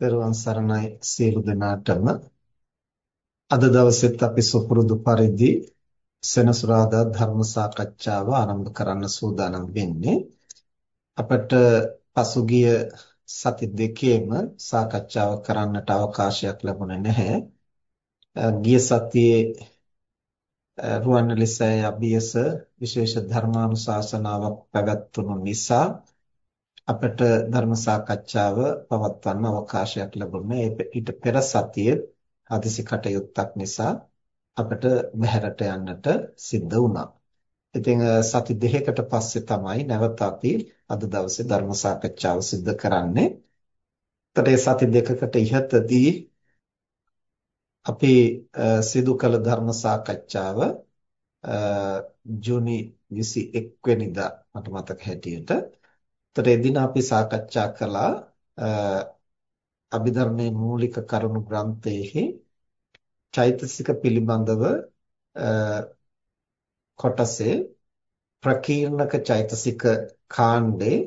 පෙරවන් සරණයි සියලු දෙනාටම. අද දවසෙත් අපි සුපුරුදු පරිදි සෙනසුරාදා ධර්ම සාකච්ඡාව ආරම්භ කරන්න සූදානම් වෙන්නේ. අපට පසුගිය සති දෙකේම සාකච්ඡාව කරන්නට අවකාශයක් ලැබුණේ නැහැ. ගිය සතියේ රුවන්වැලිසෑය අභියස විශේෂ ධර්මානුශාසනාවක් පැවැත්වුණු නිසා අපට ධර්ම සාකච්ඡාව පවත්වන්න අවකාශයක් ලැබුණේ ඊට පෙර සතියේ හදිසි කටයුත්තක් නිසා අපට බහැරට යන්නට සිද්ධ වුණා. ඉතින් සති දෙකකට පස්සේ තමයි නැවත අපි අද දවසේ ධර්ම සාකච්ඡාව සිද්ධ කරන්නේ. ඒතර සති දෙකකට ඉහතදී අපි සිදු කළ ධර්ම සාකච්ඡාව ජූනි 21 වෙනිදා මට මතක හැටියට එතකොට එදින අපි සාකච්ඡා කළා අභිධර්මයේ මූලික කරුණු ග්‍රන්ථයේ චෛතසික පිළිබඳව කොටසේ ප්‍රකීර්ණක චෛතසික කාණ්ඩේ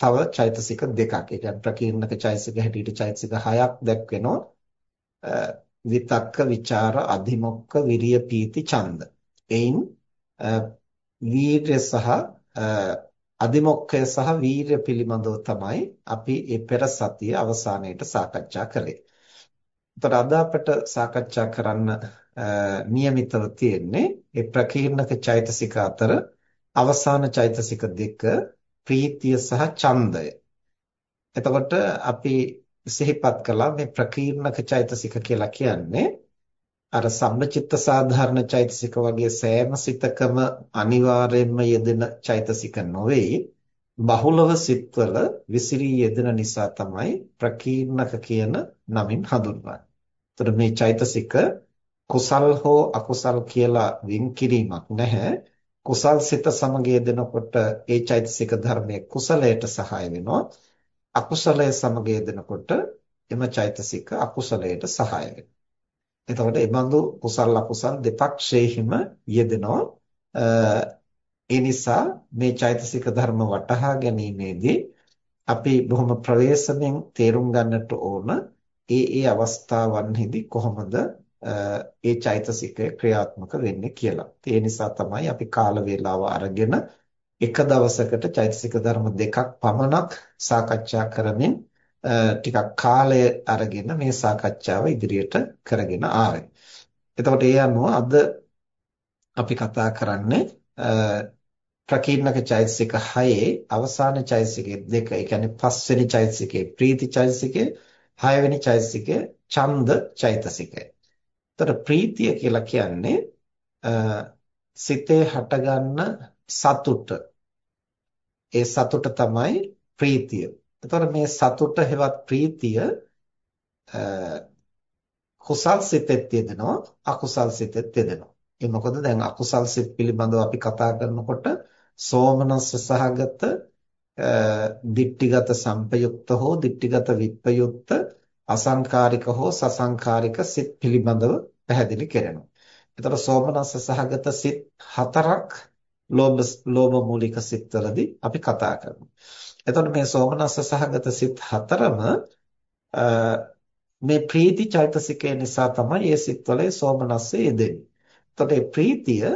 තව චෛතසික දෙකක්. ඒ කියන්නේ ප්‍රකීර්ණක චෛතසික හැටියට චෛතසික හයක් දැක්වෙනවා. විතක්ක, ਵਿਚාර, අධිමොක්ක, විරිය, පීති, ඡන්ද. එයින් වීර්ය සහ අධිමොක්ඛය සහ වීරය පිළිබඳව තමයි අපි මේ පෙර සතිය අවසානයේට සාකච්ඡා කළේ. එතකොට අද අපට සාකච්ඡා කරන්න નિયમિતව තියෙන්නේ ඒ ප්‍රකීර්ණක චෛතසික අතර අවසාන චෛතසික දෙක ප්‍රීතිය සහ ඡන්දය. එතකොට අපි සිහිපත් කළා මේ ප්‍රකීර්ණක චෛතසික කියලා කියන්නේ අර සම්මචිත්ත සාධාරණ චෛතසික වගේ සෑම සිතකම අනිවාර්යයෙන්ම යෙදෙන චෛතසික නොවේ බහුලව සිත්වල විසිරී යෙදෙන නිසා තමයි ප්‍රකීර්ණක කියන නමින් හඳුන්වන්නේ. එතකොට මේ චෛතසික කුසල් හෝ අකුසල් කියලා වෙන් කිරීමක් නැහැ. කුසල් සිත සමග යෙදෙනකොට ඒ චෛතසික ධර්මයේ කුසලයට සහාය වෙනවා. අකුසලය සමග යෙදෙනකොට එම චෛතසික අකුසලයට සහාය වෙනවා. එතකොට මේ බඳු කුසල අකුසල් දෙපක්ෂයෙහිම යෙදෙනවා. ඒ නිසා මේ චෛතසික ධර්ම වටහා ගැනීමේදී අපි බොහොම ප්‍රවේශමෙන් තේරුම් ගන්නට ඕන ඒ ඒ අවස්ථාවන්හිදී කොහොමද ඒ චෛතසිකය ක්‍රියාත්මක වෙන්නේ කියලා. ඒ නිසා තමයි අපි කාල වේලාව අරගෙන එක දවසකට චෛතසික ධර්ම දෙකක් පමණක් සාකච්ඡා කරමින් ටිකක් කාලය අරගෙන මේ සාකච්ඡාව ඉදිරියට කරගෙන ආවේ. එතකොට ඒ අනුව අද අපි කතා කරන්නේ ප්‍රකීර්ණක චෛතසික 6 අවසාන චෛතසිකයේ දෙක. ඒ කියන්නේ පස්වෙනි චෛතසිකයේ ප්‍රීති චෛතසිකය, හයවෙනි චෛතසිකය ඡන්ද චෛතසිකය. එතකොට ප්‍රීතිය කියලා කියන්නේ සිතේ හටගන්න සතුට. ඒ සතුට තමයි ප්‍රීතිය. එතකොට මේ සතුට හෙවත් ප්‍රීතිය කුසල් සිතෙත් යෙදෙනවා අකුසල් සිතෙත් යෙදෙනවා. ඒ මොකද දැන් අකුසල් සිත් පිළිබඳව අපි කතා කරනකොට සෝමනස්ස සහගත දිට්ටිගත සංපයුක්ත හෝ දිට්ටිගත විප්පයුක්ත අසංකාරික හෝ සසංකාරික සිත් පිළිබඳව පැහැදිලි කරනවා. එතකොට සෝමනස්ස සහගත සිත් හතරක් ලෝභ ලෝභ මූලික සිත්වලදී අපි කතා කරනවා. එතකොට මේ සෝමනස්ස සහගත සිත් හතරම මේ ප්‍රීති චෛතසිකය නිසා තමයි මේ සිත්වලේ සෝමනස්සේ යෙදෙන්නේ. එතකොට මේ ප්‍රීතිය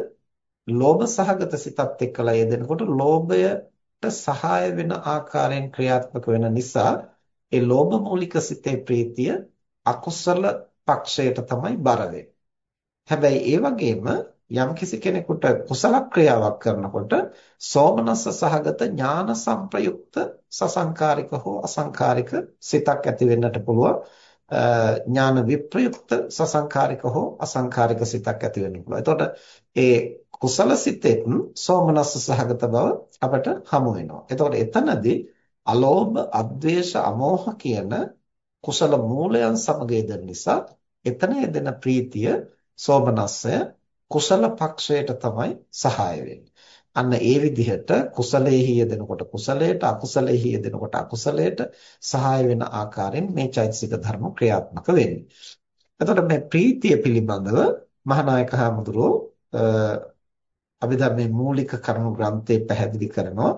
ලෝභ සහගත සිතත් එක්කලා යෙදෙනකොට ලෝභයට සහාය වෙන ආකාරයෙන් ක්‍රියාත්මක වෙන නිසා ඒ ලෝභ මූලික සිතේ ප්‍රීතිය අකුසල පක්ෂයට තමයි බර හැබැයි ඒ වගේම යම්කිසි කෙනෙකුට කුසල ක්‍රියාවක් කරනකොට සෝමනස්ස සහගත ඥාන සංප්‍රයුක්ත සසංකාරික හෝ අසංකාරික සිතක් ඇති වෙන්නට පුළුවන් ඥාන විප්‍රයුක්ත සසංකාරික හෝ අසංකාරික සිතක් ඇති වෙන්න පුළුවන්. එතකොට ඒ කුසල සිතෙත් සෝමනස්ස සහගත බව අපට හමු වෙනවා. එතකොට එතනදී අලෝභ, අද්වේෂ, අමෝහ කියන කුසල මූලයන් සමග යෙදෙන නිසා එතන යෙදෙන ප්‍රීතිය සෝමනස්සය කුසල පක්ෂයට තමයි සහාය අන්න ඒ විදිහට කුසලයේ යෙදෙනකොට කුසලයට අකුසලයේ යෙදෙනකොට අකුසලයට සහාය වෙන ආකාරයෙන් මේ චෛතසික ධර්ම ක්‍රියාත්මක වෙන්නේ. එතකොට මේ ප්‍රීතිය පිළිබඳව මහානායක හාමුදුරුවෝ අභිධර්මයේ මූලික කරුණු ග්‍රන්ථයේ පැහැදිලි කරනවා.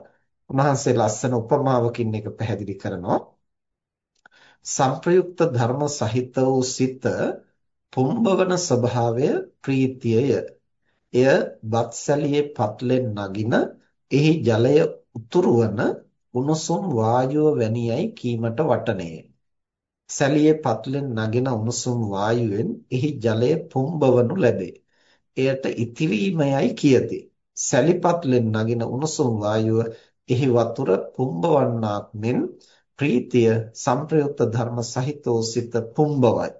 උන්වහන්සේ ලස්සන උපමාවකින් එක පැහැදිලි කරනවා. සංප්‍රයුක්ත ධර්ම සහිත වූ සිත පුම්බවන ස්වභාවය ප්‍රීතියය. එය බත්සලියේ පත්ලෙන් නගින එහි ජලය උතුරවන උණුසුම් වායුව වැනියයි කීමට වටනේ. සැලියේ පත්ලෙන් නගින උණුසුම් වායුවෙන් එහි ජලය පුම්බවනු ලැබේ. එයට ඉතිරීමයයි කියති. සැලිපත්ලෙන් නගින උණුසුම් වායුව එහි වතුර පුම්බවන්නාක් මෙන් ප්‍රීතිය සංප්‍රයුක්ත ධර්ම සහිතෝ සිත පුම්බවයි.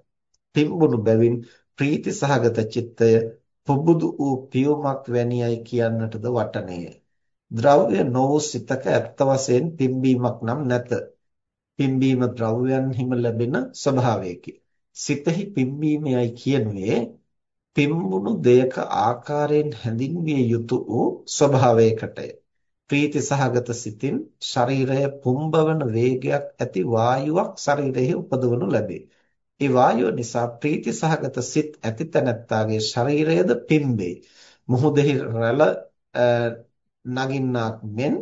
පිම්බුණු බැවින් ප්‍රීති සහගත චිත්තය පුබුදු වූ පියුමක් වැනියයි කියන්නටද වටනේය. ද්‍රව්‍ය නොවූ සිතක ඇත්ත වශයෙන් පිම්බීමක් නම් නැත. පිම්බීම ද්‍රව්‍යයන්හිම ලැබෙන ස්වභාවයකි. සිතෙහි පිම්බීමයයි කියනුවේ පිම්බුණු දෙයක ආකාරයෙන් හැඳින්විය යුතු වූ ස්වභාවයකටය. ප්‍රීති සහගත සිතින් ශරීරය පුම්බවන වේගයක් ඇති වායුවක් ශරීරයේ උපදවනු ලැබේ. ඒ වායුව නිසා ප්‍රීති සහගත සිත් ඇති තැනැත්තාගේ ශරීරයද පිම්බේ. මුහුදෙහි රැළ නගින්නාක් මෙන්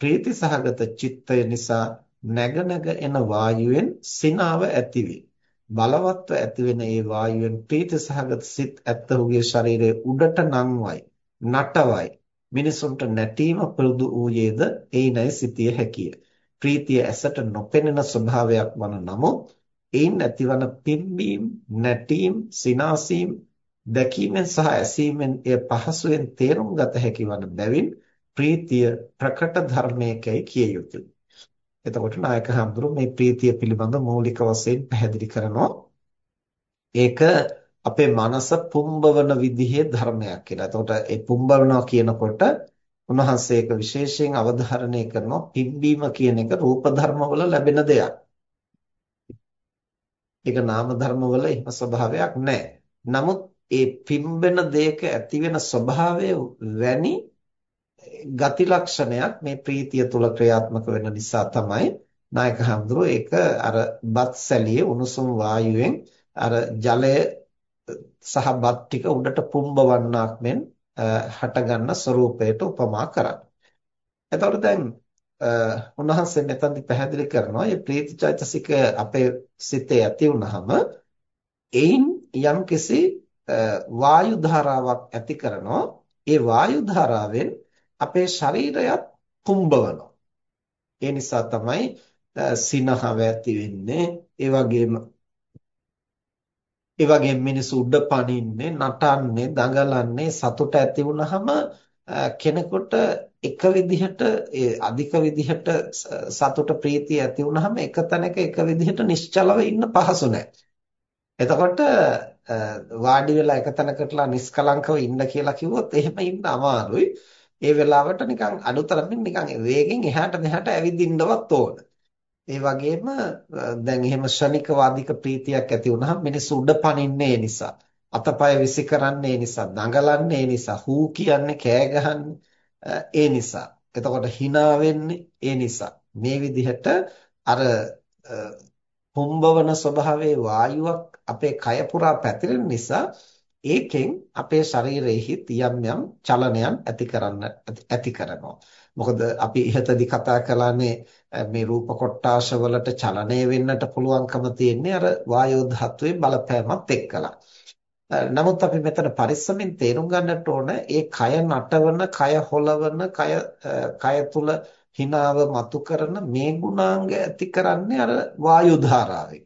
ප්‍රීති සහගත චිත්තය නිසා නැග නැග එන වායුවෙන් සිනාව ඇතිවේ. බලවත්ව ඇතිවෙන ඒ වායුවෙන් ප්‍රීති සහගත සිත් ඇත්තහුගේ ශරීරයේ උඩට නංවයි, නටවයි. මිනිසුන්ට නැටීම පුරුදු වූයේද එයිනයි සිටිය හැකිය. ප්‍රීතිය ඇසට නොපෙනෙන ස්වභාවයක් වන නමුත් එයින් ඇතිවන පිම්බීම්, නැටීම්, සිනාසීම් දැකීමෙන් සහ ඇසීමෙන් එය පහසුවෙන් තේරුම් ගත හැකි වන බැවින් ප්‍රීතිය ප්‍රකට ධර්මයකයි කිය යුතුය. එතකොට නායක හඳුරු මේ ප්‍රීතිය පිළිබඳ මූලික වශයෙන් පැහැදිලි කරනවා. ඒක අපේ මනස පුම්බවන විදිහේ ධර්මයක් කියලා. එතකොට ඒ පුම්බවනවා කියනකොට උන්වහන්සේ ඒක විශේෂයෙන් අවධාරණය කරනවා පිම්බීම කියන එක රූප ධර්මවල ලැබෙන දෙයක්. ඒක නාම ධර්මවල එහෙම ස්වභාවයක් නැහැ. නමුත් ඒ පිම්බෙන දෙයක ඇති වෙන ස්වභාවය වැනි ගති ලක්ෂණයක් මේ ප්‍රීතිය තුල ක්‍රියාත්මක වෙන නිසා තමයි නායක හඳුරෝ ඒක අර බත් සැලියේ උණුසුම් වායුවෙන් අර ජලය සහ බත් ටික උඩට පුම්බවන්නක් මෙන් හටගන්න ස්වરૂපයට උපමා කරන්නේ. එතකොට දැන් උන්වහන්සේ මෙතනදි පැහැදිලි කරනවා මේ ප්‍රීතිචෛතසික අපේ සිතේ ඇති වුනහම එයින් යම්කිසි වායු ධාරාවක් ඇති කරනවා. ඒ වායු ධාරාවෙන් අපේ ශරීරයත් පුම්බවනවා. ඒ නිසා තමයි සිනහව ඇති වෙන්නේ. ඒ වගේම ඒ වගේම මිනිස්සු උඩ පනින්නේ, නටන්නේ, දඟලන්නේ සතුට ඇති වුනහම කෙනෙකුට එක විදිහට ඒ අධික විදිහට සතුට ප්‍රීතිය ඇති වුනහම එක තැනක එක විදිහට නිශ්චලව ඉන්න පහසු නැහැ. එතකොට වාඩි වෙලා එක තැනකටලා නිස්කලංකව ඉන්න කියලා කිව්වොත් එහෙම ඉන්න අමාරුයි. ඒ වෙලාවට නිකන් අඩුතරමින් නිකන් වේගෙන් එහාට මෙහාට ඇවිදින්නවත් ඕන. ඒ වගේම දැන් එහෙම ශනික වාදික ප්‍රීතියක් ඇති වුණාම මිනිස්සු උඩ පනින්නේ නිසා, අතපය විසි කරන්නේ නිසා, දඟලන්නේ නිසා, හූ කියන්නේ කෑ ගහන්නේ ඒ නිසා. එතකොට hina වෙන්නේ ඒ නිසා. මේ විදිහට අර පුම්බවන ස්වභාවයේ වායුවක් අපේ කය පුරා පැතිරෙන නිසා ඒකෙන් අපේ ශරීරයේ යම් යම් චලනයන් ඇති කරන්න ඇති කරනවා. මොකද අපි ඉහතදී කතා කළානේ මේ රූප කොටාශ වලට චලනය වෙන්නට පුළුවන්කම තියෙන්නේ අර වායෝ ධාතුවේ බලපෑමත් එක්කලා. නමුත් අපි මෙතන පරිස්සමින් තේරුම් ගන්නට ඕන ඒ කය නටවන, කය හොලවන, කය කය තුල හිනාව මතු කරන මේ ගුණාංග ඇති කරන්නේ අර වායු ධාරාවෙන්.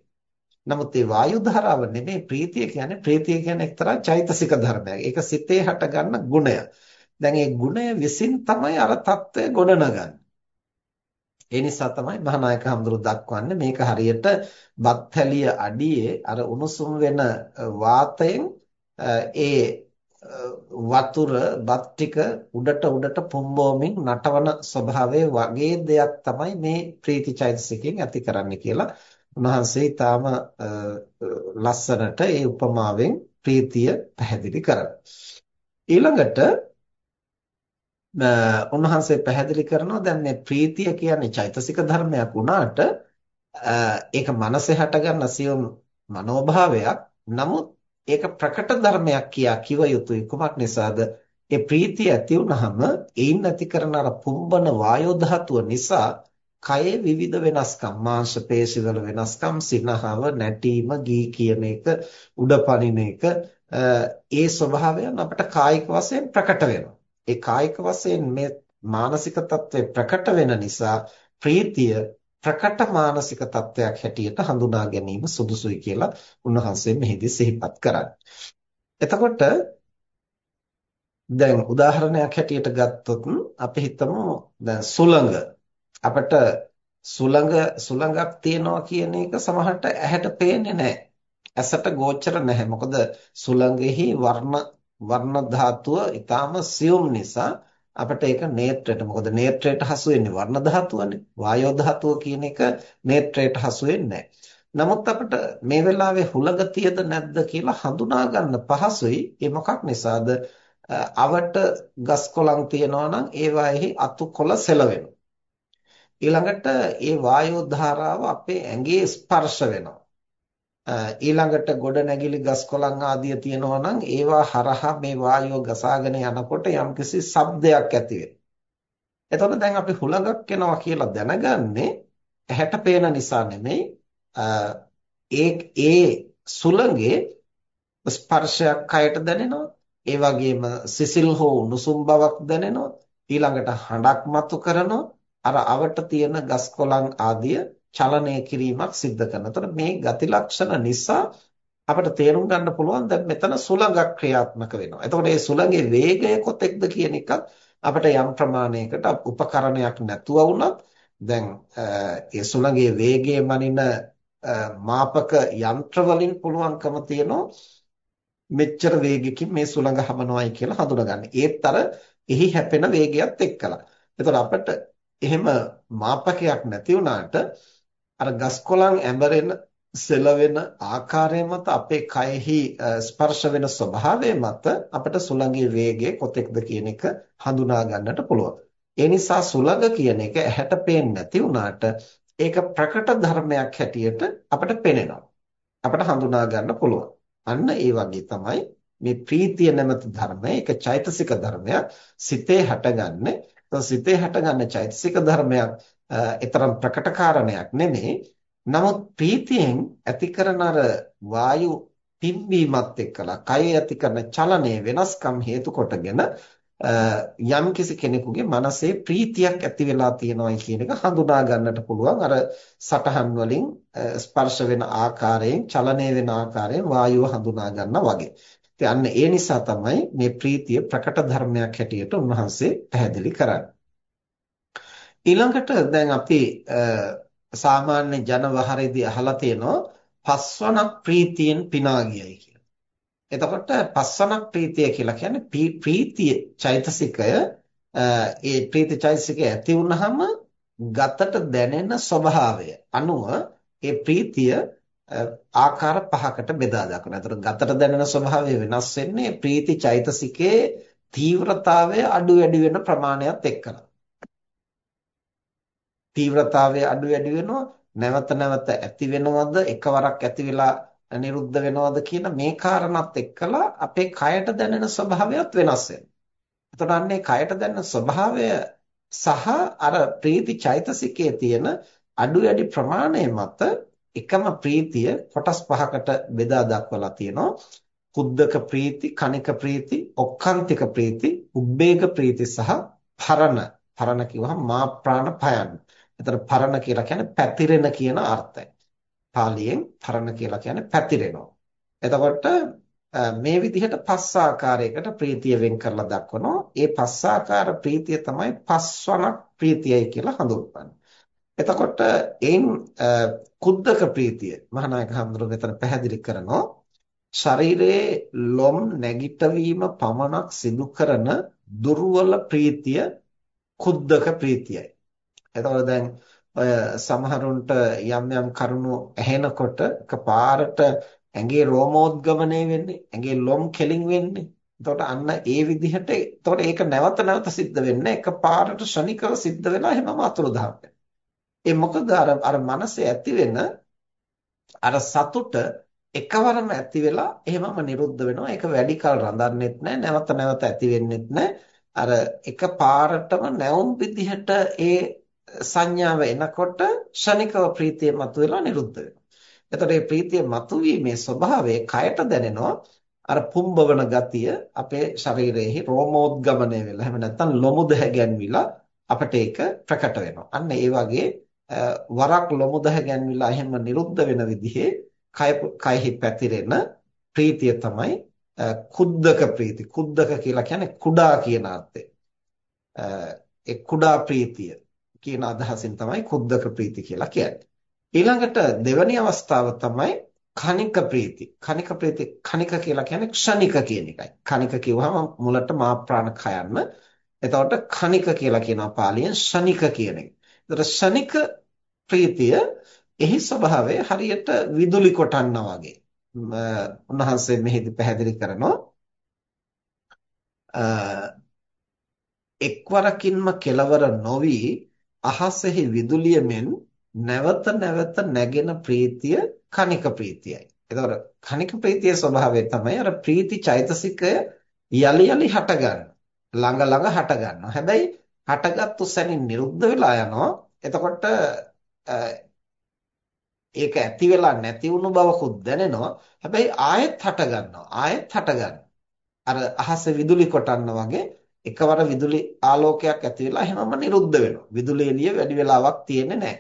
නමුත් මේ වායු ධාරාව නෙමෙයි ප්‍රීතිය කියන්නේ ප්‍රීතිය කියන්නේ එක්තරා චෛතසික ධර්මයක්. ඒක සිතේ හටගන්න ගුණය. දැන් මේ ගුණය විසින් තමයි අර தত্ত্বය ගොඩනගන්නේ. ඒ නිසා තමයි මහානායක හඳුරු දක්වන්නේ මේක හරියට බත්හැලිය අඩියේ අර උණුසුම් වෙන වාතයෙන් ඒ වතුර බත් ටික උඩට උඩට පොම්බෝමින් නටවන ස්වභාවයේ වගේ දෙයක් තමයි මේ ප්‍රීතිචෛතසිකයෙන් ඇති කරන්නේ කියලා උන්වහන්සේ ඊටාම ලස්සනට ඒ උපමාවෙන් ප්‍රීතිය පැහැදිලි කරනවා. ඊළඟට උන්වහන්සේ පැහැදිලි කරනවා දැන් මේ ප්‍රීතිය කියන්නේ චෛතසික ධර්මයක් වුණාට ඒක මනසේ හටගන්න සියුම් මනෝභාවයක්. නමුත් ඒක ප්‍රකට ධර්මයක් කියා කිව යුතුයි කුමක් නිසාද? ඒ ප්‍රීතිය ඇති වුනහම ඒයින් ඇති කරන අර පුම්බන වායෝ ධාතුව නිසා කයේ විවිධ වෙනස්කම් මාංශ පේශිවල වෙනස්කම් සිනහව නැටීම ගී කියන එක උඩපනින එක ඒ ස්වභාවයන් අපිට කායික වශයෙන් ප්‍රකට වෙනවා. ඒ කායික වශයෙන් මේ මානසික తත්වය ප්‍රකට වෙන නිසා ප්‍රීතිය ප්‍රකට මානසික තත්වයක් හැටියට හඳුනා ගැනීම සුදුසුයි කියලා උන්වහන්සේ මෙහිදී සිහිපත් කරන්නේ. එතකොට දැන් උදාහරණයක් හැටියට ගත්තොත් අපි හිතමු දැන් සුළඟ අපිට සුළඟ සුළඟක් තියනවා කියන එක සමහරට ඇහැට පේන්නේ නැහැ. ඇසට ගෝචර නැහැ. මොකද සුළඟෙහි වර්ණ වර්ණ ධාතුව ඊටාම සියුම් නිසා අපිට ඒක නේත්‍රයට මොකද නේත්‍රයට හසු වෙන්නේ වර්ණ ධාතුවනේ. වායෝ ධාතුව කියන එක නේත්‍රයට හසු වෙන්නේ නමුත් අපිට මේ වෙලාවේ හුළඟ තියද නැද්ද කියලා හඳුනා ගන්න පහසුයි. ඒ මොකක් නිසාද? අවට ගස් කොළන් තියනවා නම් ඒවාෙහි අතු කොළ සෙලවෙනවා. ඊළඟට ඒ වායෝ ධාරාව අපේ ඇඟේ ස්පර්ශ වෙනවා. ඊළඟට ගොඩ නැගිලි ගස් කොළන් ආදිය තියෙනවා නම් ඒවා හරහා මේ වායුව ගසාගෙන යනකොට යම්කිසි ශබ්දයක් ඇති වෙනවා. එතකොට දැන් අපි හුලඟක් එනවා කියලා දැනගන්නේ ඇහැට පේන නිසා නෙමෙයි ඒ ඒ සුළඟේ ස්පර්ශයක් කයට දැනෙනවා. ඒ වගේම සිසිල් හෝ උණුසුම් බවක් දැනෙනවා. ඊළඟට හඬක් මතු කරනවා. අර අවට තියෙන ගස් කොළන් ආදිය චලනය කිරීමක් සිද්ධ කරනවා. එතකොට මේ ගති ලක්ෂණ නිසා අපිට තේරුම් ගන්න පුළුවන් දැන් මෙතන සුළඟක් ක්‍රියාත්මක වෙනවා. එතකොට මේ සුළඟේ වේගය කොතෙක්ද කියන එකත් අපිට යම් ප්‍රමාණයකට උපකරණයක් නැතුව වුණත් දැන් ඒ සුළඟේ වේගය මනින මාපක යන්ත්‍ර වලින් පුළුවන්කම තියෙනවා මෙච්චර වේගකින් මේ සුළඟ හමනවායි කියලා හඳුනගන්න. ඒත් අර එහි හැපෙන වේගයත් එක්කලා. එතකොට අපිට එහෙම මාපකයක් නැති වුණාට අර ගස් කොළන් ඇඹරෙන සෙලවෙන ආකාරය මත අපේ කයෙහි ස්පර්ශ වෙන ස්වභාවය මත අපිට සුළඟේ වේගය කොතෙක්ද කියන එක හඳුනා ගන්නට පුළුවන්. ඒ නිසා සුළඟ කියන එක ඇහැට පේන්නේ නැති වුණාට ඒක ප්‍රකට ධර්මයක් හැටියට අපිට පේනවා. අපිට හඳුනා ගන්න පුළුවන්. අන්න ඒ වගේ තමයි මේ ප්‍රීතිය නැමැති ධර්මය ඒක චෛතසික ධර්මයක් සිතේ හටගන්නේ. සිතේ හටගන්න චෛතසික ධර්මයක් ඊතරම් ප්‍රකට කාරණයක් නෙමෙයි. නමුත් ප්‍රීතියෙන් ඇති කරන අර වායු පිම්බීමත් එක්කලා කය ඇති කරන චලනයේ වෙනස්කම් හේතු කොටගෙන යම් කිසි කෙනෙකුගේ මනසේ ප්‍රීතියක් ඇති වෙලා තියෙනවායි කියන එක හඳුනා ගන්නට පුළුවන් අර සටහන් වලින් ස්පර්ශ වෙන ආකාරයෙන් චලනය වෙන ආකාරයෙන් වායුව හඳුනා ගන්නා වගේ. ඉතින් අන්න ඒ නිසා තමයි මේ ප්‍රීතිය ප්‍රකට ධර්මයක් හැටියට උන්වහන්සේ පැහැදිලි කරන්නේ. ඊළඟට දැන් අපි සාමාන්‍ය ජනවහරේදී අහලා තියෙනවා පස්වනක් ප්‍රීතියෙන් පිනා ගියයි කියලා. එතකොට පස්වනක් ප්‍රීතිය කියලා කියන්නේ ප්‍රීතිය චෛතසිකය ඒ ප්‍රීති චෛතසිකය ඇති වුනහම ගතට දැනෙන ස්වභාවය අනුව ඒ ප්‍රීතිය ආකාර පහකට බෙදා දක්වනවා. එතකොට ගතට දැනෙන ස්වභාවය වෙනස් වෙන්නේ ප්‍රීති චෛතසිකයේ තීව්‍රතාවය අඩු වැඩි වෙන ප්‍රමාණයත් එක්කලා. තීව්‍රතාවය අඩු වැඩි වෙනවා නැවත නැවත ඇති වෙනවද එකවරක් ඇති වෙලා නිරුද්ධ වෙනවද කියන මේ කාරණාත් එක්කලා අපේ කයට දැනෙන ස්වභාවයත් වෙනස් වෙනවා. එතකොට අන්නේ කයට දැනෙන ස්වභාවය සහ අර ප්‍රීති චෛතසිකයේ තියෙන අඩු වැඩි ප්‍රමාණය මත එකම ප්‍රීතිය කොටස් පහකට බෙදා දක්වලා තියෙනවා. කුද්දක ප්‍රීති, කනික ප්‍රීති, ඔක්කාන්තික ප්‍රීති, උබ්බේග ප්‍රීති සහ පරණ. පරණ කිව්වහම මා ප්‍රාණ භයන්. එතන පරණ කියලා කියන්නේ පැතිරෙන කියන අර්ථය. පාලියෙන් පරණ කියලා කියන්නේ පැතිරෙනවා. එතකොට මේ විදිහට පස් ආකාරයකට ප්‍රීතිය වෙන් කරලා දක්වනවා. ඒ පස් ආකාර ප්‍රීතිය තමයි පස්වනක් ප්‍රීතියයි කියලා හඳුන්වන්නේ. එතකොට එයින් කුද්දක ප්‍රීතිය මහානායක හඳුරු මෙතන පැහැදිලි කරනවා. ශරීරයේ ලොම් නැගිටවීම පමණක් සිදු කරන දුර්වල ප්‍රීතිය කුද්දක ප්‍රීතියයි. එතකොට දැන් ඔය සමහරුන්ට යම් යම් කරුණු ඇහෙනකොට එකපාරට ඇඟේ රෝමෝද්ගමණය වෙන්නේ ඇඟේ ලොම් කෙලින් වෙන්නේ. එතකොට අන්න ඒ විදිහට එතකොට ඒක නැවත නැවත සිද්ධ වෙන්නේ එකපාරට ශනිකව සිද්ධ වෙලා එහෙමම අතුරුදහන් ඒ මොකද අර අර මනසේ ඇති වෙන අර සතුට එකවරම ඇති වෙලා එහෙමම නිරුද්ධ වෙනවා. ඒක වැඩි කල රඳන්නෙත් නැහැ නැවත නැවත ඇති වෙන්නෙත් නැහැ. අර එක පාරටම නැවුම් විදිහට ඒ සංඥාව එනකොට ක්ෂණිකව ප්‍රීතිය මතුවෙලා නිරුද්ධ වෙනවා. එතකොට මේ ප්‍රීතිය මතුවීමේ ස්වභාවය කයට දැනෙනවා අර පුම්බවන ගතිය අපේ ශරීරයේ රෝමෝද්ගමණය වෙලා එහෙම නැත්නම් ලොමු දහ ගැන්විලා අපිට ඒක ප්‍රකට වෙනවා. අන්න ඒ වගේ වරක් ලොමු දහ ගැන්විලා එහෙම නිරුද්ධ වෙන විදිහේ කය කයෙහි පැතිරෙන ප්‍රීතිය තමයි කුද්දක ප්‍රීති. කුද්දක කියලා කියන්නේ කුඩා කියන අර්ථය. ඒ කුඩා ප්‍රීතිය කියන අදහසින් තමයි කුද්දක ප්‍රීති කියලා කියන්නේ. ඊළඟට දෙවැනි අවස්ථාව තමයි කණික ප්‍රීති. කණික ප්‍රීති කණික කියලා කියන්නේ ක්ෂණික කියන එකයි. කණික කිව්වහම මුලට මා ප්‍රාණ කයන්න. එතකොට කණික කියලා කියනවා පාලියෙන් ක්ෂණික කියන එක. එතකොට ක්ෂණික ප්‍රීතිය එහි ස්වභාවය හරියට විදුලි කොටන්නා වගේ. උන්වහන්සේ මෙහිදී පැහැදිලි කරනවා එක්වරකින්ම කෙලවර නොවි අහසෙහි විදුලිය මෙන් නැවත නැවත නැගෙන ප්‍රීතිය කණික ප්‍රීතියයි. එතකොට කණික ප්‍රීතියේ ස්වභාවය තමයි අර ප්‍රීති චෛතසිකය යලි යලි හට ගන්න. ළඟ ළඟ හට ගන්නවා. හැබැයි හටගත්තු සැනින් නිරුද්ධ වෙලා යනවා. එතකොට ඒක ඇති වෙලා නැති වුණු බවකුත් දැනෙනවා. හැබැයි ආයෙත් හට ගන්නවා. ආයෙත් හට ගන්නවා. අර අහස විදුලි කොටන්න වගේ එකවර විදුලි ආලෝකයක් ඇති වෙලා එහෙමම නිරුද්ධ වෙනවා. විදුලි එළිය වැඩි වෙලාවක් තියෙන්නේ නැහැ.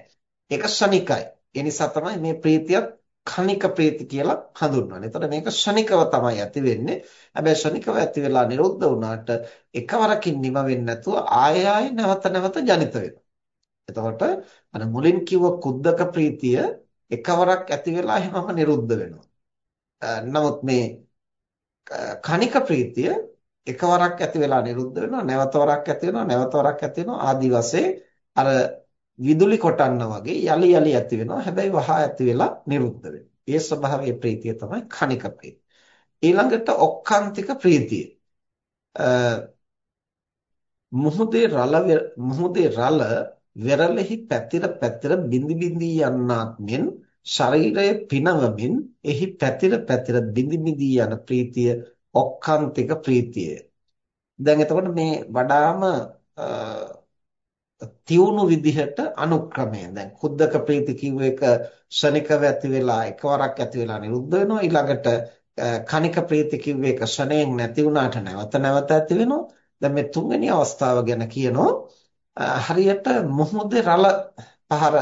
ඒක ශනිකයි. ඒ නිසා තමයි මේ ප්‍රීතියත් කණික ප්‍රීති කියලා හඳුන්වන්නේ. එතකොට මේක ශනිකව තමයි ඇති වෙන්නේ. හැබැයි ශනිකව ඇති වෙලා නිරුද්ධ වුණාට එකවරකින් නිම වෙන්නේ නැතුව ආය ආය නැවත නැවත ජනිත වෙනවා. එතකොට අර මුලින් කිව්ව කුද්දක ප්‍රීතිය එකවරක් ඇති වෙලා එහෙමම නිරුද්ධ වෙනවා. නමුත් මේ කණික ප්‍රීතිය එකවරක් ඇති වෙලා නිරුද්ධ වෙනවා නැවත වරක් ඇති වෙනවා නැවත වරක් ඇති වෙනවා ආදි වශයෙන් අර විදුලි කොටන්න වගේ යලි යලි ඇති වෙනවා හැබැයි වහා ඇති වෙලා නිරුද්ධ වෙනවා. ඒ ස්වභාවයේ ප්‍රීතිය තමයි කණික ප්‍රීතිය. ඊළඟට ඔක්කාන්තික ප්‍රීතිය. මුහුදේ රළ මුහුදේ රළ වෙරළෙහි පැතිර පැතිර බිඳි බිඳි යන්නක් මෙන් ශරීරය පිනවමින් එහි පැතිර පැතිර බිඳි බිඳි යන ප්‍රීතිය ඔක්කාන්තික ප්‍රීතිය. දැන් එතකොට මේ වඩාම තියුණු විදිහට අනුක්‍රමයෙන් දැන් කුද්දක ප්‍රීති කිව්ව එක ශනිකව ඇති වෙලා එකවරක් ඇති වෙලා නිරුද්ධ වෙනවා. ඊළඟට කනික ප්‍රීති කිව්ව එක ශණයෙන් නැති වුණාට නැවත නැවත ඇති වෙනවා. දැන් මේ තුන්වෙනි අවස්ථාව ගැන කියනවා හරියට මුහුදේ රළ පහර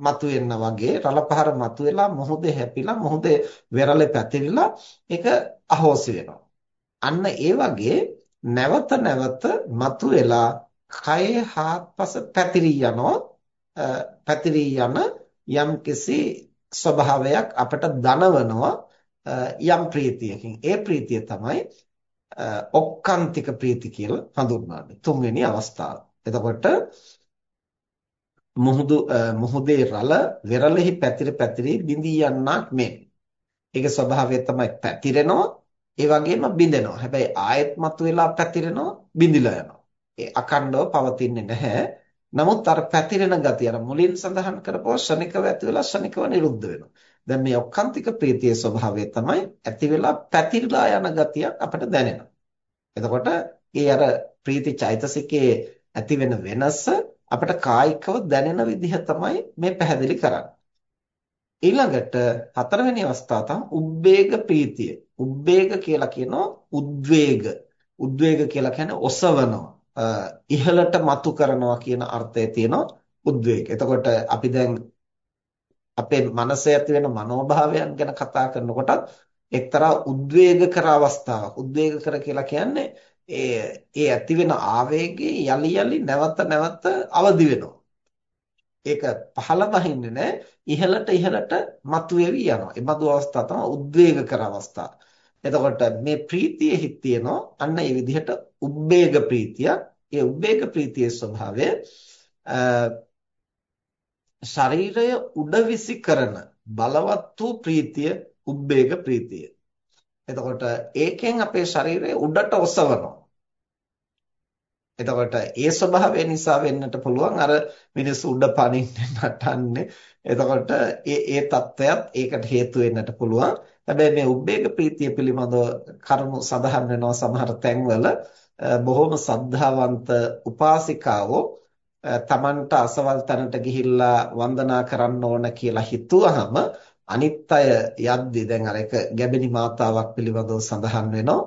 මතුවෙන්න වගේ රළ පහර මතුවෙලා මුහුදේ හැපිලා මුහුදේ වෙරළේ පැතිරිලා ඒක අහෝසි වෙනවා. අන්න ඒ වගේ නැවත නැවත මතුවෙලා කයේ හාත්පස පැතිරී යනවා. පැතිරී යන යම්කිසි ස්වභාවයක් අපට දනවනවා යම් ප්‍රීතියකින්. ඒ ප්‍රීතිය තමයි ඔක්කාන්තික ප්‍රීති කියලා හඳුන්වන්නේ. තුන්වෙනි අවස්ථාව. එතකොට මුහුදු මුහුදේ රළ වෙරළෙහි පැතිර පැතිරී බිඳී යන්නක් මේ. ඒක ස්වභාවය තමයි පැතිරෙනවා ඒ වගේම බිඳෙනවා. හැබැයි ආයෙත් මතුවලා පැතිරෙනවා බිඳිලා යනවා. ඒ අකණ්ඩව පවතින්නේ නැහැ. නමුත් අර පැතිරෙන ගතිය අර මුලින් සඳහන් කරපුවා ශනිකව ඇති වෙලා ශනිකව නිරුද්ධ වෙනවා. දැන් මේ ඔක්කාන්තික ප්‍රීතියේ ස්වභාවය තමයි ඇති වෙලා පැතිරලා යන ගතියක් අපිට දැනෙනවා. එතකොට ඒ අර ප්‍රීති චෛතසිකයේ ඇති වෙන වෙනස අපිට කායිකව දැනෙන විදිහ තමයි මේ පැහැදිලි කරන්නේ. ඊළඟට හතරවෙනි අවස්ථාව තමයි උබ්බේග ප්‍රීතිය. උබ්බේග කියලා කියනවා උද්වේග. උද්වේග කියලා කියන්නේ ඔසවනවා. ඉහළට මතු කරනවා කියන අර්ථය තියෙනවා උද්වේග. එතකොට අපි දැන් අපේ මනසේ ඇති වෙන මනෝභාවයන් ගැන කතා කරනකොට එක්තරා උද්වේග කර අවස්ථාවක්. උද්වේග කර කියලා කියන්නේ ඒ ඒ ඇති වෙන ආවේගයේ යලි යලි නැවත නැවත අවදි වෙනවා. ඒක පහළ බහින්නේ නැහැ ඉහළට ඉහළට මතුවේවි යනවා. ඒ බඳු අවස්ථා තමයි උද්වේග කර අවස්ථා. එතකොට මේ ප්‍රීතියෙහි තියෙනවා අන්න ඒ විදිහට උබ්බේග ප්‍රීතිය. ඒ උබ්බේග ප්‍රීතියේ ස්වභාවය ශරීරය උඩවිසි කරන බලවත් වූ ප්‍රීතිය උබ්බේග ප්‍රීතිය. එතකොට ඒකෙන් අපේ ශරීරය උඩට ඔසවනවා. එතකොට ඒ ස්වභාවය නිසා වෙන්නට පුළුවන් අර මිනිස්සු උඩ පනින්නේ නටන්නේ. එතකොට ඒ ඒ தත්වයක් ඒකට හේතු වෙන්නට පුළුවන්. හැබැයි මේ උබ්බේග ප්‍රීතිය පිළිබඳව කරුණු සඳහන් වෙනවා සමහර තැන්වල බොහොම සද්ධාවන්ත උපාසිකාවෝ තමන්ට අසවල් තැනට ගිහිල්ලා වන්දනා කරන්න ඕන කියලා හිතුවහම අනිත් අය යද්දි දැන් අර එක ගැබෙනි මාතාවක් පිළිබඳව සඳහන් වෙනවා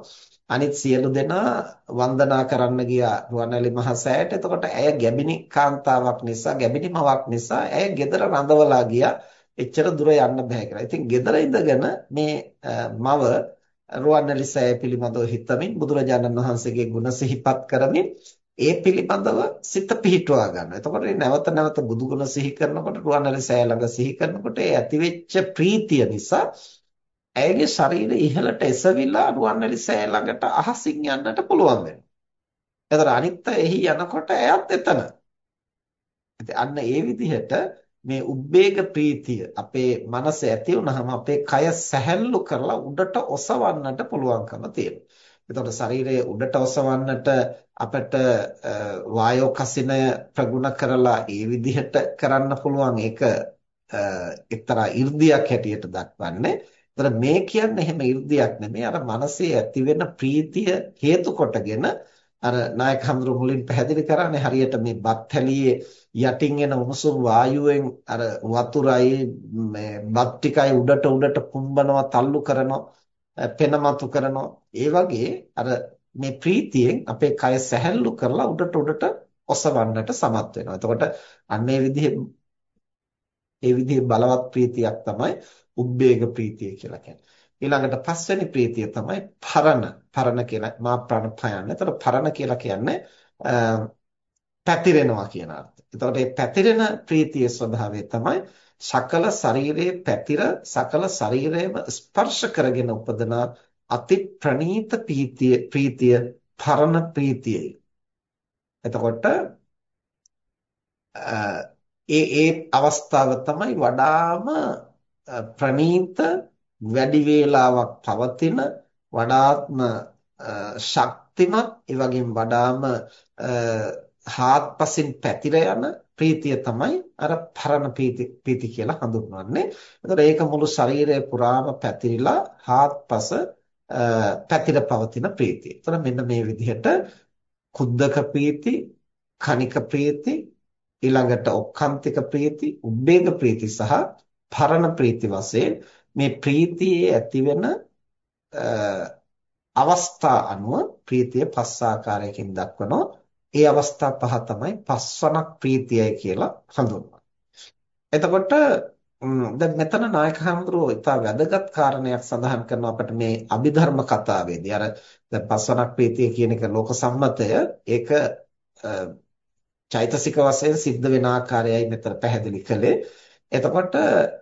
අනිත් සියලු දෙනා වන්දනා කරන්න ගියා රුවන්වැලි මහසෑයට. එතකොට ඇය ගැබිනි කාන්තාවක් නිසා, ගැබිනි මවක් නිසා ඇය ගෙදර රඳවලා ගියා. එච්චර දුර යන්න බෑ කියලා. ඉතින් ගෙදර ඉඳගෙන මේ මව රුවන්වැලි සෑය පිළිබඳව හිතමින් බුදුරජාණන් වහන්සේගේ ගුණ සිහිපත් කරමින් ඒ පිළිබඳව සිත පිහිටුවා ගන්නවා. එතකොට නැවත නැවත බුදු ගුණ සිහි කරනකොට රුවන්වැලි සෑය ළඟ සිහි කරනකොට ඒ ඇතිවෙච්ච ප්‍රීතිය නිසා ඇයගේ ශරීරය ඉහළට එසවිලා රුවන්වැලි සෑය ළඟට අහසින් යන්නට පුළුවන් වෙනවා. එතකොට අනිත් එහි යනකොට එයත් එතන. ඉතින් අන්න ඒ විදිහට මේ උද්වේග ප්‍රීතිය අපේ මනස ඇති වුනහම අපේ කය සැහැල්ලු කරලා උඩට ඔසවන්නට පුළුවන්කම තියෙනවා. එතකොට ශරීරයේ උඩට ඔසවන්නට අපිට වායෝ කසිනය ප්‍රගුණ කරලා ඒ විදිහට කරන්න පුළුවන් ඒක එක්තරා 이르දියක් හැටියට දක්වන්නේ ඒතර මේ කියන්නේ එහෙම 이르දියක් නෙමෙයි අර මනසේ ඇති වෙන ප්‍රීතිය හේතු කොටගෙන අර නායක හඳුරු මුලින් පැහැදිලි කරන්නේ හරියට මේ බත් හැලියේ යටින් එන උණුසුම් වායුවෙන් අර වතුරයි මේ බත් ටිකයි උඩට උඩට පුම්බනවා තල්ලු කරනවා පෙනමතු කරනවා ඒ වගේ අර මේ ප්‍රීතියෙන් අපේ කය සැහැල්ලු කරලා උඩට උඩට ඔසවන්නට සමත් වෙනවා. එතකොට අන්න ඒ විදිහේ ඒ විදිහේ බලවත් ප්‍රීතියක් තමයි උද්වේග ප්‍රීතිය කියලා කියන්නේ. ඊළඟට පස්වෙනි ප්‍රීතිය තමයි පරණ. පරණ කියලා මා ප්‍රාණ පයන්න. එතකොට පරණ කියලා කියන්නේ පැතිරෙනවා කියන අර්ථය. එතකොට මේ පැතිරෙන ප්‍රීතියේ ස්වභාවය තමයි සකල ශරීරයේ පැතිර සකල ශරීරයම ස්පර්ශ කරගෙන උපදන අති ප්‍රණීත ප්‍රීතිය ප්‍රීතිය පරණ ප්‍රීතියයි. එතකොට ඒ ඒ අවස්ථාව තමයි වඩාම ප්‍රනීත වැඩි වේලාවක් පවතින වඩාත්ම ශක්තිමත් ඒ වගේම වඩාම හාත්පසින් පැතිර යන ප්‍රීතිය තමයි අර පරණ ප්‍රීති ප්‍රීති කියලා හඳුන්වන්නේ. එතකොට ඒක මුළු ශරීරය පුරාම පැතිරිලා හාත්පස පැතිර පවතින ප්‍රීතිය. එතකොට මෙන්න මේ විදිහට කුද්දක ප්‍රීති, කනික ප්‍රීති, ඊළඟට ඔක්කාන්තික ප්‍රීති, උබ්බේග ප්‍රීති සහ පරණ ප්‍රීති වශයෙන් මේ ප්‍රීතියේ ඇතිවෙන අවස්ථා අනුව ප්‍රීතිය පස් ආකාරයකින් දක්වනවා. ඒ අවස්ථා පහ තමයි පස්වනක් ප්‍රීතියයි කියලා හඳුන්වන්නේ. එතකොට දැන් මෙතන නායක හඳුරෝ ඉතා වැදගත් කාරණයක් සඳහන් කරනවා අපිට මේ අභිධර්ම කතාවේදී. අර දැන් පස්වනක් ප්‍රීතිය කියන එක ලෝක සම්මතය ඒක චෛතසික වශයෙන් සිද්ධ වෙන ආකාරයයි මෙතන පැහැදිලි කළේ. එතකොට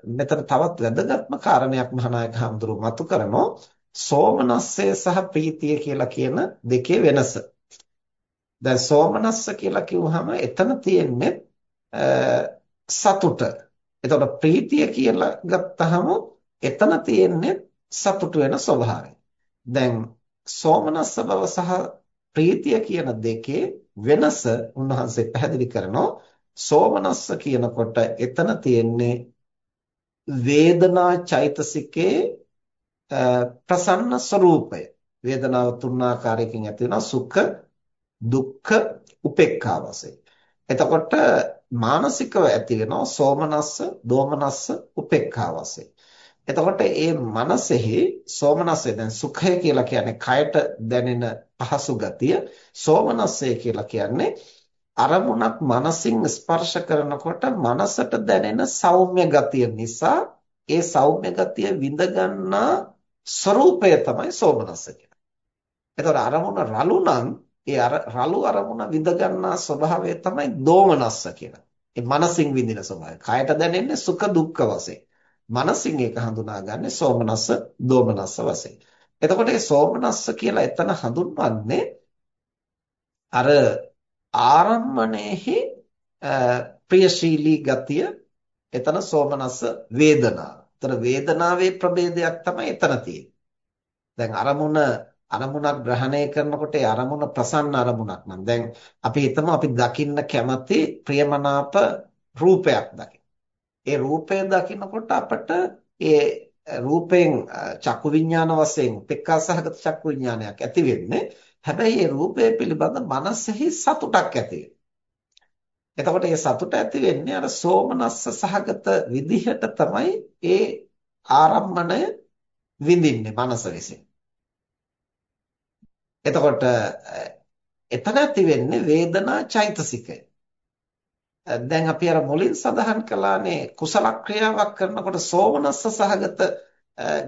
මෙතන තවත් වැදගත්ම කාරණයක් මහානායක හඳුරු මතු කරනවා සෝමනස්සය සහ ප්‍රීතිය කියලා කියන දෙකේ වෙනස. දැන් සෝමනස්ස කියලා කිව්වහම එතන තියෙන්නේ සතුට. එතකොට ප්‍රීතිය කියලා ගත්තහම එතන තියෙන්නේ සතුට වෙන ස්වභාවය. දැන් සෝමනස්ස බව සහ ප්‍රීතිය කියන දෙකේ වෙනස උන්වහන්සේ පැහැදිලි කරනවා සෝමනස්ස කියනකොට එතන තියෙන්නේ වේදනා චෛතසිකේ ප්‍රසන්න ස්වરૂපය වේදනාව තුන් ආකාරයකින් ඇති වෙනවා. සුඛ දුක්ඛ උපේක්ඛා වශයෙන්. එතකොට මානසිකව ඇති වෙනවා සෝමනස්ස දෝමනස්ස උපේක්ඛා වශයෙන්. එතකොට මේ මනසෙහි සෝමනස්සේ දැන් සුඛය කියලා කියන්නේ කයට දැනෙන පහසු ගතිය. සෝමනස්සය කියලා කියන්නේ අරමුණක් මනසින් ස්පර්ශ කරනකොට මනසට දැනෙන සෞම්‍ය ගතිය නිසා ඒ සෞම්‍ය ගතිය විඳ ගන්නා ස්වરૂපය තමයි සෝමනස්ස කියන්නේ. එතකොට අරමුණ රළු නම් ඒ අර රළු අරමුණ විඳ ගන්නා ස්වභාවය තමයි දෝමනස්ස කියලා. ඒ මනසින් විඳින ස්වභාවය. කයට දැනෙන්නේ සුඛ දුක්ඛ වශයෙන්. මනසින් ඒක හඳුනාගන්නේ සෝමනස්ස දෝමනස්ස වශයෙන්. එතකොට මේ සෝමනස්ස කියලා එතන හඳුන්වන්නේ අර ආරම්මණයෙහි ප්‍රියශීලී ගතිය එතන සෝමනස්ස වේදනාව. එතන වේදනාවේ ප්‍රභේදයක් තමයි එතන තියෙන්නේ. දැන් අරමුණ අරමුණක් ග්‍රහණය කරනකොට ඒ අරමුණ ප්‍රසන්න අරමුණක් නම් දැන් අපි හිතමු අපි දකින්න කැමති ප්‍රියමනාප රූපයක් දකින්න. ඒ රූපය දකිනකොට අපට ඒ රූපයෙන් චක්කු විඥාන වශයෙන් උපේක්ඛා සහගත චක්කු විඥානයක් ඇති වෙන්නේ හැබැයි ඒ රූපය පිළිබඳ මනසෙහි සතුටක් ඇති එතකොට මේ සතුට ඇති වෙන්නේ අර සෝමනස්ස සහගත විදිහට තමයි ඒ ආරම්මණය විඳින්නේ මනස විසින්. එතකොට එතන ඇති වෙන්නේ වේදනා චෛතසිකය. දැන් අපි අර මුලින් සඳහන් කළානේ කුසල ක්‍රියාවක් කරනකොට සෝමනස්ස සහගත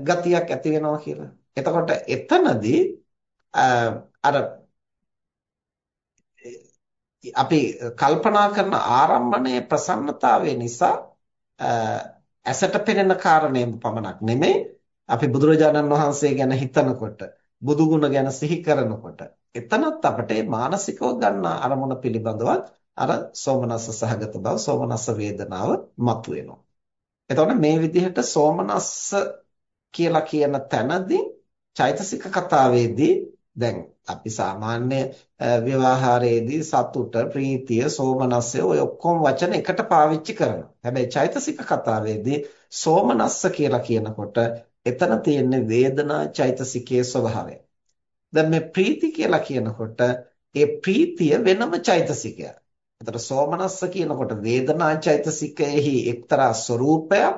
ගතියක් ඇති වෙනවා කියලා. එතකොට එතනදී අර අපි කල්පනා කරන ආරම්භණයේ ප්‍රසන්නතාවය නිසා ඇසට පෙනෙන කාරණේම පමණක් නෙමෙයි අපි බුදුරජාණන් වහන්සේ ගැන හිතනකොට බුදු ගුණ ගැන සිහි කරනකොට එතනත් අපිට මානසිකව ගන්න අරමුණ පිළිබඳව අර සෝමනස්ස සහගත බව සෝමනස්ස වේදනාව මතුවෙනවා. එතකොට මේ විදිහට සෝමනස්ස කියලා කියන තැනදී චෛතසික කතාවේදී දැන් අපි සාමාන්‍ය ව්‍යවහාරයේදී සතුට, ප්‍රීතිය, සෝමනස්සය ඔය ඔක්කොම වචන එකට පාවිච්චි කරනවා. හැබැයි චෛතසික කතාවේදී සෝමනස්ස කියලා කියනකොට එතන තියෙන්නේ වේදනා චෛතසිකයේ ස්වභාවය. දැන් මේ ප්‍රීති කියලා කියනකොට ඒ ප්‍රීතිය වෙනම චෛතසිකයක්. එතකොට සෝමනස්ස කියනකොට වේදනා චෛතසිකයේහි එක්තරා ස්වરૂපයක්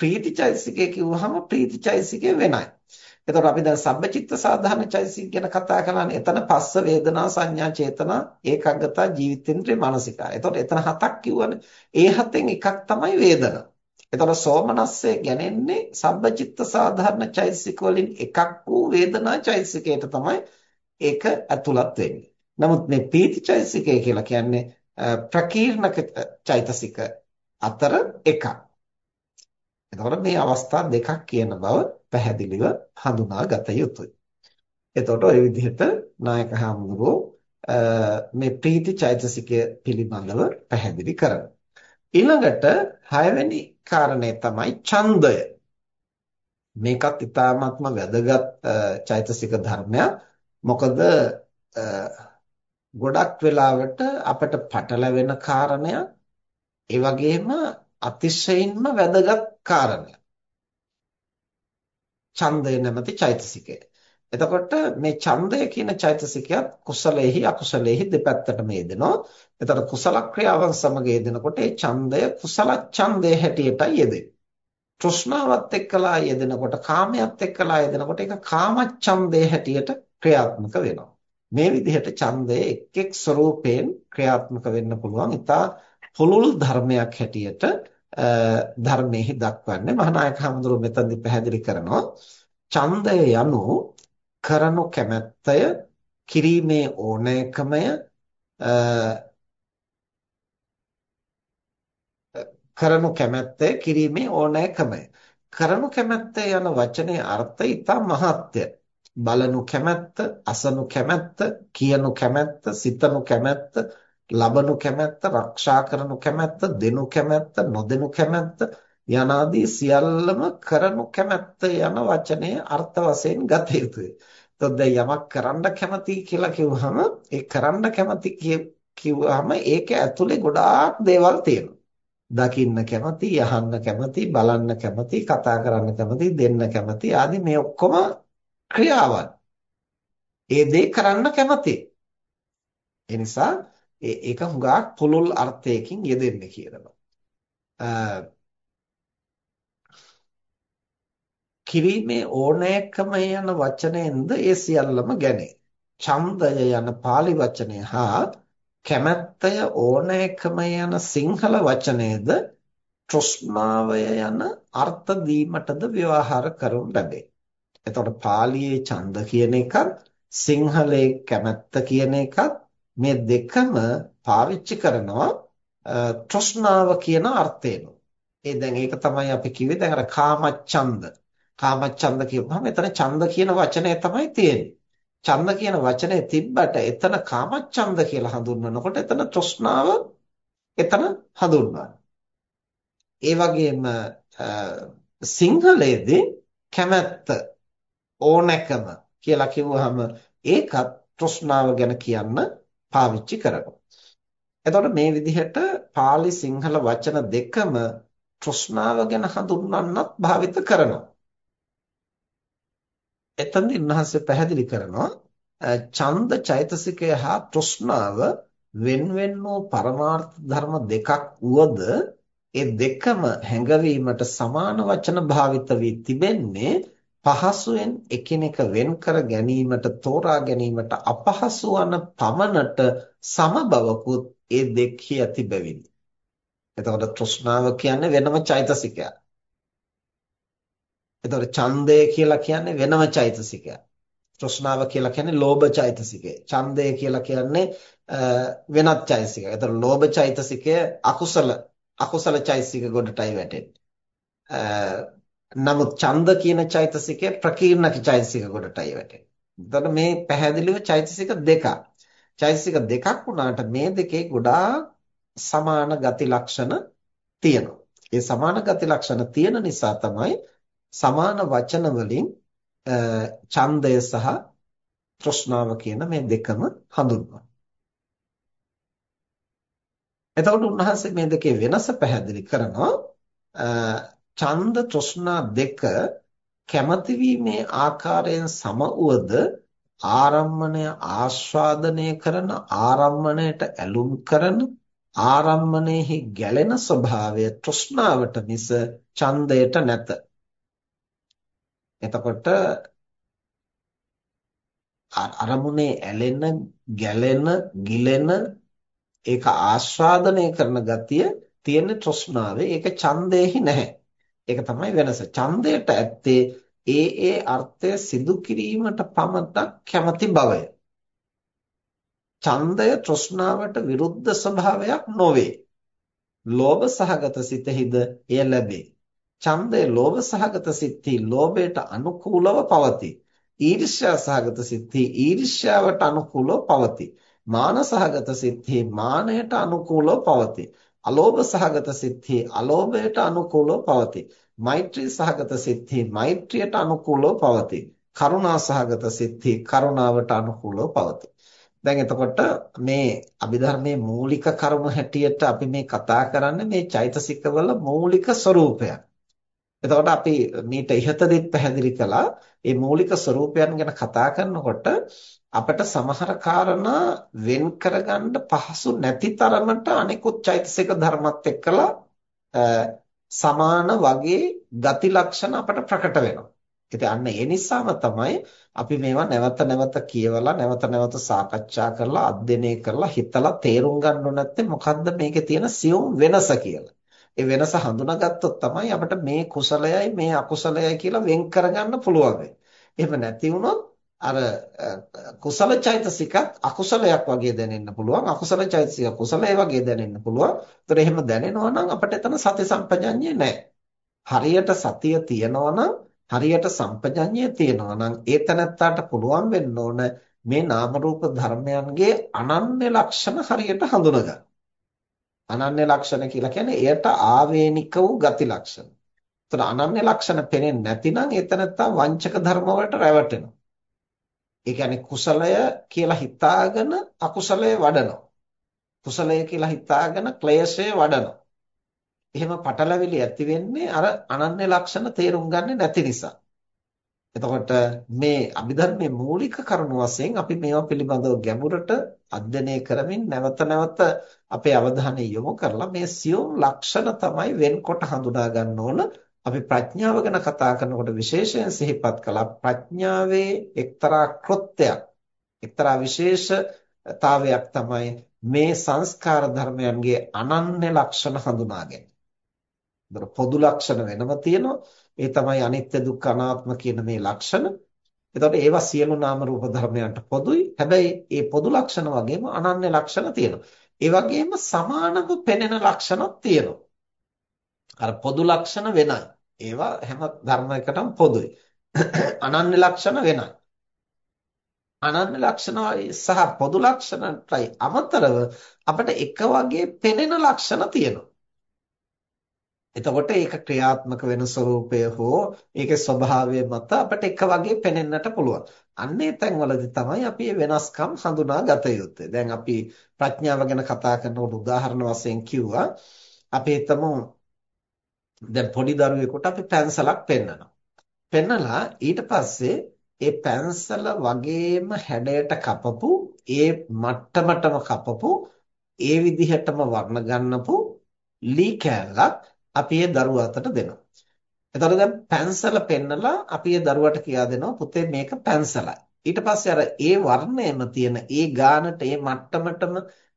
ප්‍රීතිචෛතසිකය කිව්වහම ප්‍රීතිචෛතසිකය වෙනයි. එතකොට අපි දැන් සබ්බචිත්ත සාධාරණ චෛතසික ගැන කතා කරන්නේ එතන පස්ස වේදනා සංඥා චේතනා ඒකග්ගතා ජීවිතේන්ද්‍රේ මානසිකා. එතකොට එතන හතක් කිව්වනේ. ඒ හතෙන් එකක් තමයි වේදනා. එතකොට සෝමනස්සේ ගැනෙන්නේ සබ්බචිත්ත සාධාරණ චෛතසික වලින් එකක් වූ වේදනා චෛතසිකයට තමයි ඒක ඇතුළත් වෙන්නේ. නමුත් මේ පීති චෛතසිකය කියලා කියන්නේ ප්‍රකීර්ණක චෛතසික අතර එකක්. එතකොට මේ අවස්ථා දෙකක් කියන බව පැහැදිලිව හඳුනා ගත යුතුයි. එතකොට ওই විදිහට නායක හාමුදුරුවෝ මේ ප්‍රීති චෛතසිකය පිළිබඳව පැහැදිලි කරනවා. ඊළඟට හයවෙනි කාරණය තමයි ඡන්දය. මේකත් ඉතාමත්ම වැදගත් චෛතසික ධර්මයක්. මොකද ගොඩක් වෙලාවට අපිට පටලැවෙන කාරණයක් ඒ වගේම අතිශයින්ම වැදගත් කාරණයක්. ඡන්දය නැමැති චෛතසිකය. එතකොට මේ ඡන්දය කියන චෛතසිකයත් කුසලයේහි අකුසලයේහි දෙපැත්තටම යෙදෙනවා. එතකොට කුසල ක්‍රියාවන් සමග යෙදෙනකොට ඒ ඡන්දය කුසල ඡන්දයේ හැටියටයි යෙදෙන්නේ. තෘෂ්ණාවත් එක්කලා යෙදෙනකොට කාමයට එක්කලා යෙදෙනකොට ඒක කාම ඡන්දයේ හැටියට ක්‍රියාත්මක වෙනවා. මේ විදිහට ඡන්දය එක් එක් ස්වરૂපයෙන් ක්‍රියාත්මක වෙන්න පුළුවන්. ඊට පුළුල් ධර්මයක් හැටියට ධර්මයේ දක්වන්නේ මහානායක හඳුරු මෙතනදි පැහැදිලි කරනවා. ඡන්දය යනු කරනු කැමැත්තය කිරීමේ ඕනෑකමය කරනු කැමැත්තය කිරීමේ ඕනෑකමය. කරනු කැමැත්ත යන වචනේ අර්ථය ඉතා මහත්ය. බලනු කැමැත්ත අසනු කැමැත්ත කියනු කැමැත්ත සිතනු කැමැත්ත ලබනු කැමැත්ත, රක්ෂා කරනු කැමැත්ත, දෙනු කැමැත්ත, නොදෙනු කැමැත්ත යනාදී සියල්ලම කරනු කැමැත්ත යන වචනේ අර්ථ වශයෙන් ගත යුතුයි. එතකොට දැන් යමක් කරන්න කැමති කියලා කිව්වහම ඒ කරන්න කැමති කිව්වහම ඒක ඇතුලේ ගොඩාක් දේවල් තියෙනවා. දකින්න කැමති, අහන්න කැමති, බලන්න කැමති, කතා කරන්න කැමති, දෙන්න කැමති ආදී මේ ඔක්කොම ක්‍රියාවන්. ඒ දේ කරන්න කැමති. ඒ නිසා ඒක හුඟක් පුළුල් අර්ථයකින් යෙදෙන්නේ කියනවා. කිරීමේ ඕනෑකම යන වචනයෙන්ද ඒ සියල්ලම ගැනේ. ඡන්දය යන pāli වචනය හා කැමැත්තය ඕනෑකම යන සිංහල වචනයද තෘෂ්ණාවය යන අර්ථ දීමටද ව්‍යවහාර කරනු ලැබේ. එතකොට පාලියේ ඡන්ද කියන එකත් සිංහලයේ කැමැත්ත කියන එකත් මේ දෙකම පාවිච්චි කරනවා තෘෂ්ණාව කියන අර්ථයෙන්. ඒ දැන් ඒක තමයි අපි කිව්වේ දැන් අර කාමච්ඡන්ද. කාමච්ඡන්ද කියපුවම එතන ඡන්ද කියන වචනය තමයි තියෙන්නේ. ඡන්ද කියන වචනේ තිබ්බට එතන කාමච්ඡන්ද කියලා හඳුන්වනකොට එතන තෘෂ්ණාව එතන හඳුන්වනවා. ඒ වගේම සිංහලයේදී කැමැත්ත ඕනෑකම කියලා කිව්වහම ඒකත් තෘෂ්ණාව ගැන කියන්න පාවිච්චි කරනවා. එතකොට මේ විදිහට pāli සිංහල වචන දෙකම තෘෂ්ණාව ගැන හඳුන්වන්නත් භාවිත කරනවා. එතනදී උන්වහන්සේ පැහැදිලි කරනවා ඡන්ද චෛතසිකය හා තෘෂ්ණාව වෙන වෙන වූ පරමාර්ථ ධර්ම දෙකක් වුවද ඒ දෙකම හැඟවීමට සමාන වචන භාවිත වී තිබෙන්නේ පහසුවෙන් එකිනෙක වෙන් කර ගැනීමට තෝරා ගැනීමට අපහසු වන පමණට සමබවකුත් ඒ දෙකෙහි ඇති බැවිනි. එතකොට තෘෂ්ණාව කියන්නේ වෙනම චෛතසිකයක්. එතකොට ඡන්දය කියලා කියන්නේ වෙනම චෛතසිකයක්. තෘෂ්ණාව කියලා කියන්නේ ලෝභ චෛතසිකය. ඡන්දය කියලා කියන්නේ වෙනත් චෛතසිකයක්. එතකොට ලෝභ චෛතසිකය අකුසල අකුසල චෛතසික ගොඩටයි වැටෙන්නේ. නමුත් ඡන්ද කියන චෛතසිකය ප්‍රකීර්ණක චෛතසික කොටටයි වැටෙන්නේ. එතකොට මේ පැහැදිලිව චෛතසික දෙකක්. චෛතසික දෙකක් වුණාට මේ දෙකේ ගොඩාක් සමාන ගති ලක්ෂණ තියෙනවා. ඒ සමාන ගති ලක්ෂණ තියෙන නිසා තමයි සමාන වචන වලින් ඡන්දය සහ තෘෂ්ණාව කියන මේ දෙකම හඳුන්වනවා. එතකොට උන්වහන්සේ මේ දෙකේ වෙනස පැහැදිලි කරනවා ඡන්ද තෘෂ්ණා දෙක කැමති වීමේ ආකාරයෙන් සම උවද ආරම්මණය ආස්වාදනය කරන ආරම්මණයට ඇලුම් කරන ආරම්මණයෙහි ගැලෙන ස්වභාවය තෘෂ්ණාවට මිස ඡන්දයට නැත. එතකොට අරමුණේ ඇලෙන, ගැලෙන, ගිලෙන ඒක ආස්වාදනය කරන ගතිය තියෙන තෘෂ්ණාවේ ඒක ඡන්දෙහි නැහැ. ඒක තමයි වෙනස. ඡන්දයට ඇත්තේ ඒ ඒ අර්ථය සිදු කිරීමට පමණක් කැමති බවය. ඡන්දය තෘෂ්ණාවට විරුද්ධ ස්වභාවයක් නොවේ. ලෝභ සහගත සිතෙහිද එය ලැබේ. ඡන්දය ලෝභ සහගත සිත්හි ලෝභයට අනුකූලව පවතී. ඊර්ෂ්‍යා සහගත සිත්හි ඊර්ෂ්‍යාවට අනුකූලව පවතී. මාන සහගත සිත්හි මානයට අනුකූලව පවතී. අලෝභ සහගත සිත්හි අලෝභයට අනුකූලව පවතී. මෛත්‍රී සහගත සිත්හි මෛත්‍රියට අනුකූලව පවතී. කරුණා සහගත සිත්හි කරුණාවට අනුකූලව පවතී. දැන් එතකොට මේ අභිධර්මයේ මූලික කරුණු හැටියට අපි මේ කතා කරන්නේ මේ චෛතසිකවල මූලික ස්වરૂපයක්. එතකොට අපි මීට ඉහතදීත් පැහැදිලි කළා මේ මූලික ස්වરૂපයන් ගැන කතා කරනකොට අපිට සමහර කාරණා වෙන් කරගන්න පහසු නැති තරමට අනිකුත් චෛතසික ධර්මත් එක්කලා සමාන වගේ ගති ලක්ෂණ අපට ප්‍රකට වෙනවා. ඉතින් අන්න ඒ නිසාම තමයි අපි මේවා නැවත නැවත කියවලා නැවත නැවත සාකච්ඡා කරලා අධ්‍යයනය කරලා හිතලා තේරුම් ගන්න නැත්තේ මොකද්ද මේකේ තියෙන සියුම් වෙනස කියලා. ඒ වෙනස හඳුනාගත්තොත් තමයි අපිට මේ කුසලයයි මේ අකුසලයයි කියලා වෙන් කරගන්න පුළුවන්. එහෙම නැති වුණොත් අර කුසල චෛතසිකත් අකුසලයක් වගේ දැනෙන්න පුළුවන් අකුසල චෛතසික කුසලයේ වගේ දැනෙන්න පුළුවන්. ඒතර එහෙම දැනෙනවා නම් අපිට එතන සති සම්පජඤ්ඤය නැහැ. හරියට සතිය තියෙනවා නම් හරියට සම්පජඤ්ඤය තියෙනවා නම් ඒ තැනත්තාට පුළුවන් වෙන්න ඕන මේ නාම රූප ධර්මයන්ගේ අනන්‍ය ලක්ෂණ හරියට හඳුනගන්න. අනන්‍ය ලක්ෂණ කියලා කියන්නේ එයට ආවේනික වූ ගති ලක්ෂණ. ඒතර අනන්‍ය ලක්ෂණ පෙනෙන්නේ නැතිනම් ඒ තැනත්තා වංචක ධර්ම වලට රැවටෙනවා. ඒ කියන්නේ කුසලය කියලා හිතාගෙන අකුසලය වඩනවා. කුසලය කියලා හිතාගෙන ක්ලේශය වඩනවා. එහෙම පටලැවිලි ඇති වෙන්නේ අර අනන්‍ය ලක්ෂණ තේරුම් ගන්නේ නැති නිසා. එතකොට මේ අභිධර්මයේ මූලික කරුණු වශයෙන් අපි මේවා පිළිබඳව ගැඹුරට අධ්‍යයනය කරමින් නැවත නැවත අපේ අවධානය යොමු කරලා මේ සියුම් ලක්ෂණ තමයි වෙන්කොට හඳුනා ගන්න ඕන අපි ප්‍රඥාව ගැන කතා කරනකොට විශේෂයෙන් සිහිපත් කළා ප්‍රඥාවේ එක්තරා කෘත්‍යයක් එක්තරා විශේෂතාවයක් තමයි මේ සංස්කාර ධර්මයන්ගේ අනන්‍ය ලක්ෂණ හඳුනා ගැනීම. පොදු ලක්ෂණ වෙනම තියෙනවා. ඒ තමයි අනිත්‍ය දුක්ඛ අනාත්ම කියන මේ ලක්ෂණ. එතකොට ඒවා සියලු නාම රූප ධර්මයන්ට පොදුයි. හැබැයි මේ පොදු ලක්ෂණ වගේම අනන්‍ය ලක්ෂණ තියෙනවා. ඒ වගේම සමානව පෙනෙන ලක්ෂණත් තියෙනවා. අර පොදු ලක්ෂණ වෙනයි. ඒවා හැම ධර්මයකටම පොදුයි. අනන්‍ය ලක්ෂණ වෙනයි. අනන්‍ය ලක්ෂණ සහ පොදු ලක්ෂණටයි අමතරව අපිට එක වගේ පෙනෙන ලක්ෂණ තියෙනවා. එතකොට ඒක ක්‍රියාත්මක වෙන ස්වરૂපය හෝ ඒකේ ස්වභාවය මත අපිට එක වගේ පෙනෙන්නට පුළුවන්. අන්නේ තැන්වලදී තමයි අපි වෙනස්කම් හඳුනා ගත යුත්තේ. දැන් අපි ප්‍රඥාව ගැන කතා කරනකොට උදාහරණ වශයෙන් කිව්වා අපි හිතමු දැන් පොඩි දරුවෙකුට අපි පැන්සලක් පෙන්නනවා. පෙන්නලා ඊට පස්සේ ඒ පැන්සල වගේම හැඩයට කපපු ඒ මට්ටමටම කපපු ඒ විදිහටම වර්ණ ගන්නපු ලී කෑල්ලක් අපි ඒ දරුවා අතට දෙනවා. එතකොට දැන් පැන්සල පෙන්නලා අපි ඒ දරුවට කියා දෙනවා පුතේ මේක පැන්සලයි. ඊට පස්සේ අර ඒ වර්ණයම තියෙන ඒ ගානට ඒ මට්ටමටම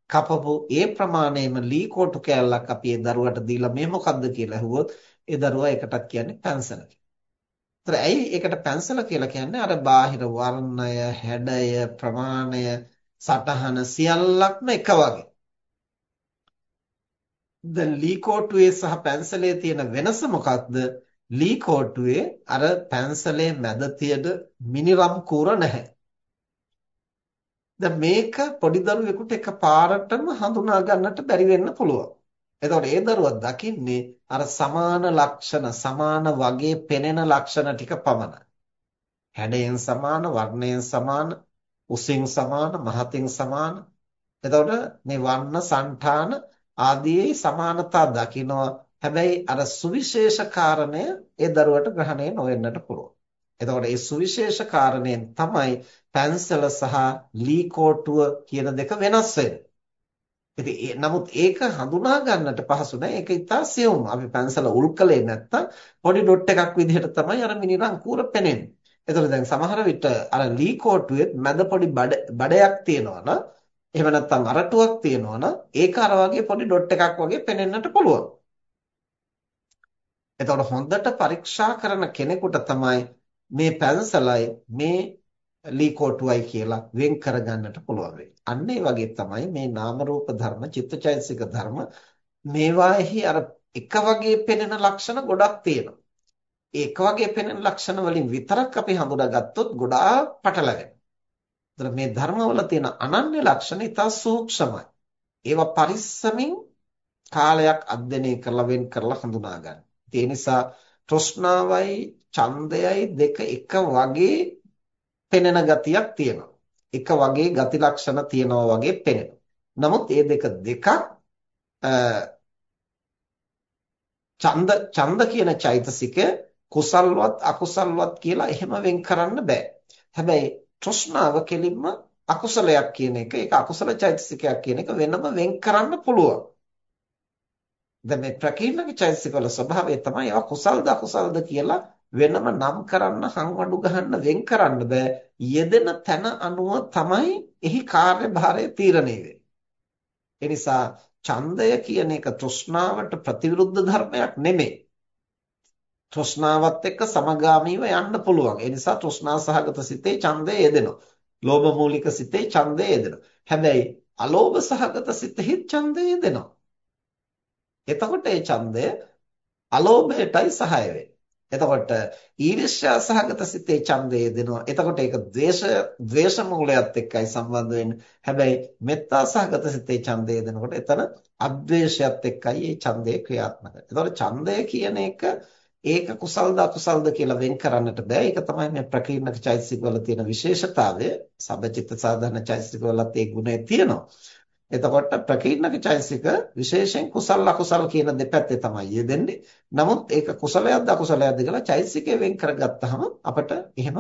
කපපු ඒ ප්‍රමාණයෙම ලී කෝටු කෑල්ලක් අපි ඒ දරුවට දීලා මේ මොකද්ද කියලා අහුවොත් ඒ දරුවා ඒකටත් කියන්නේ පැන්සල කියලා. ඇයි ඒකට පැන්සල කියලා කියන්නේ අර බාහිර වර්ණය, හැඩය, ප්‍රමාණය, සටහන සියල්ලක්ම එක වගේ. දැන් ලී කෝටුවේ සහ පැන්සලේ තියෙන වෙනස මොකක්ද? ලී කෝටුවේ අර පැන්සලේ මැද තියෙන මිනිරම් කූර නැහැ. දැන් මේක පොඩි දරුවෙකුට එකපාරටම හඳුනා ගන්නට බැරි වෙන්න පුළුවන්. එතකොට ඒ දරුවා දකින්නේ අර සමාන ලක්ෂණ, සමාන වගේ පෙනෙන ලක්ෂණ ටික පමණයි. හැඩයෙන් සමාන, වර්ණයෙන් සමාන, උසින් සමාන, මහතින් සමාන. එතකොට මේ වර්ණ, సంతාන ආදී සමානතා දකිනවා. හැබැයි අර සුවිශේෂ කාරණය ඒ දරුවට ග්‍රහණය නොවෙන්නට පුළුවන්. එතකොට මේ සුවිශේෂ කාරණයෙන් තමයි පැන්සල සහ ලී කෝටුව කියන දෙක වෙනස් වෙන්නේ. ඉතින් නමුත් ඒක හඳුනා ගන්නට පහසු නෑ. ඒක ඉතා සියුම්. අපි පැන්සල උල්කලේ නැත්තම් පොඩි ඩොට් එකක් විදිහට තමයි අර මිනිරන් කූර පෙනෙන්නේ. එතකොට දැන් සමහර විට අර ලී කෝටුවේ මැද පොඩි බඩයක් තියෙනවා නම් එහෙම නැත්නම් අරටුවක් තියෙනවා නම් ඒක අර වගේ පොඩි ඩොට් එකක් වගේ පෙනෙන්නට පුළුවන්. එතකොට හොඳට පරීක්ෂා කරන කෙනෙකුට තමයි මේ පැන්සලයි මේ ලී කොටුවයි කියලා වෙන් කරගන්නට පුළුවන් වෙන්නේ. අන්න ඒ වගේ තමයි මේ නාම රූප ධර්ම, චිත්තචෛතසික ධර්ම මේවාෙහි අර එක වගේ පෙනෙන ලක්ෂණ ගොඩක් තියෙනවා. ඒ එක වගේ පෙනෙන ලක්ෂණ වලින් විතරක් අපි හඳුනාගත්තොත් ගොඩාක් පටලැවෙනවා. මේ ධර්මවල තියෙන අනන්‍ය ලක්ෂණ ඉතා සූක්ෂමයි. ඒවා පරිස්සමින් කාලයක් අධ්‍යයනය කරලා වෙන් කරලා හඳුනා ගන්න. ඒ නිසා තෘෂ්ණාවයි ඡන්දයයි දෙක එක වගේ පෙනෙන ගතියක් තියෙනවා. එක වගේ ගති ලක්ෂණ තියෙනවා වගේ පෙනෙනවා. නමුත් මේ දෙක දෙකක් ඡන්ද ඡන්ද කියන චෛතසික කුසල්වත් අකුසල්වත් කියලා එහෙම වෙන් කරන්න බෑ. හැබැයි තෘෂ්ණාව කෙලින්ම අකුසලයක් කියන එක ඒක අකුසල චෛතසිකයක් කියන එක වෙනම වෙන් කරන්න පුළුවන්. දැන් මේ ප්‍රකීර්ණක චෛතසිකවල ස්වභාවය තමයි ඒවා කුසල්ද අකුසල්ද කියලා වෙනම නම් කරන්න හංවඩු ගහන්න වෙන් කරන්න බෑ යෙදෙන තැන අනුව තමයි එහි කාර්යභාරය තීරණය වෙන්නේ. ඒ නිසා ඡන්දය කියන එක තෘෂ්ණාවට ප්‍රතිවිරුද්ධ ධර්මයක් නෙමෙයි. තෘෂ්ණාවත් එක්ක සමගාමීව යන්න පුළුවන්. ඒ නිසා තෘෂ්ණා සහගත සිතේ ඡන්දය යෙදෙනවා. ලෝභ මූලික සිතේ ඡන්දය යෙදෙනවා. හැබැයි අලෝභ සහගත සිතෙහි ඡන්දය යෙදෙනවා. එතකොට ඒ ඡන්දය අලෝභයටයි සහාය වෙන්නේ. එතකොට ඊර්ෂ්‍යා සහගත සිතේ ඡන්දය දෙනවා. එතකොට ඒක ද්වේෂ ද්වේෂ මූලයත් එක්කයි සම්බන්ධ වෙන්නේ. හැබැයි මෙත්තා සහගත සිතේ ඡන්දය දෙනකොට එතන අද්වේෂයත් එක්කයි මේ ඡන්දය ක්‍රියාත්මක වෙන්නේ. එතකොට ඡන්දය කියන එක ඒක කුසල්ද අකුසල්ද කියලා වෙන් කරන්නට බෑ. ඒක තමයි මේ ප්‍රකීර්ණක චෛතසික වල තියෙන විශේෂතාවය. සබ්බචිත්ත සාධන චෛතසික වලත් ඒ ගුණය තියෙනවා. එතකොට ප්‍රකීර්ණක චෛතසික විශේෂයෙන් කුසල අකුසල කියන දෙපැත්තේ තමයි යෙදෙන්නේ. නමුත් ඒක කුසලයක්ද අකුසලයක්ද කියලා චෛතසිකයෙන් වෙන් කරගත්තාම අපිට එහෙම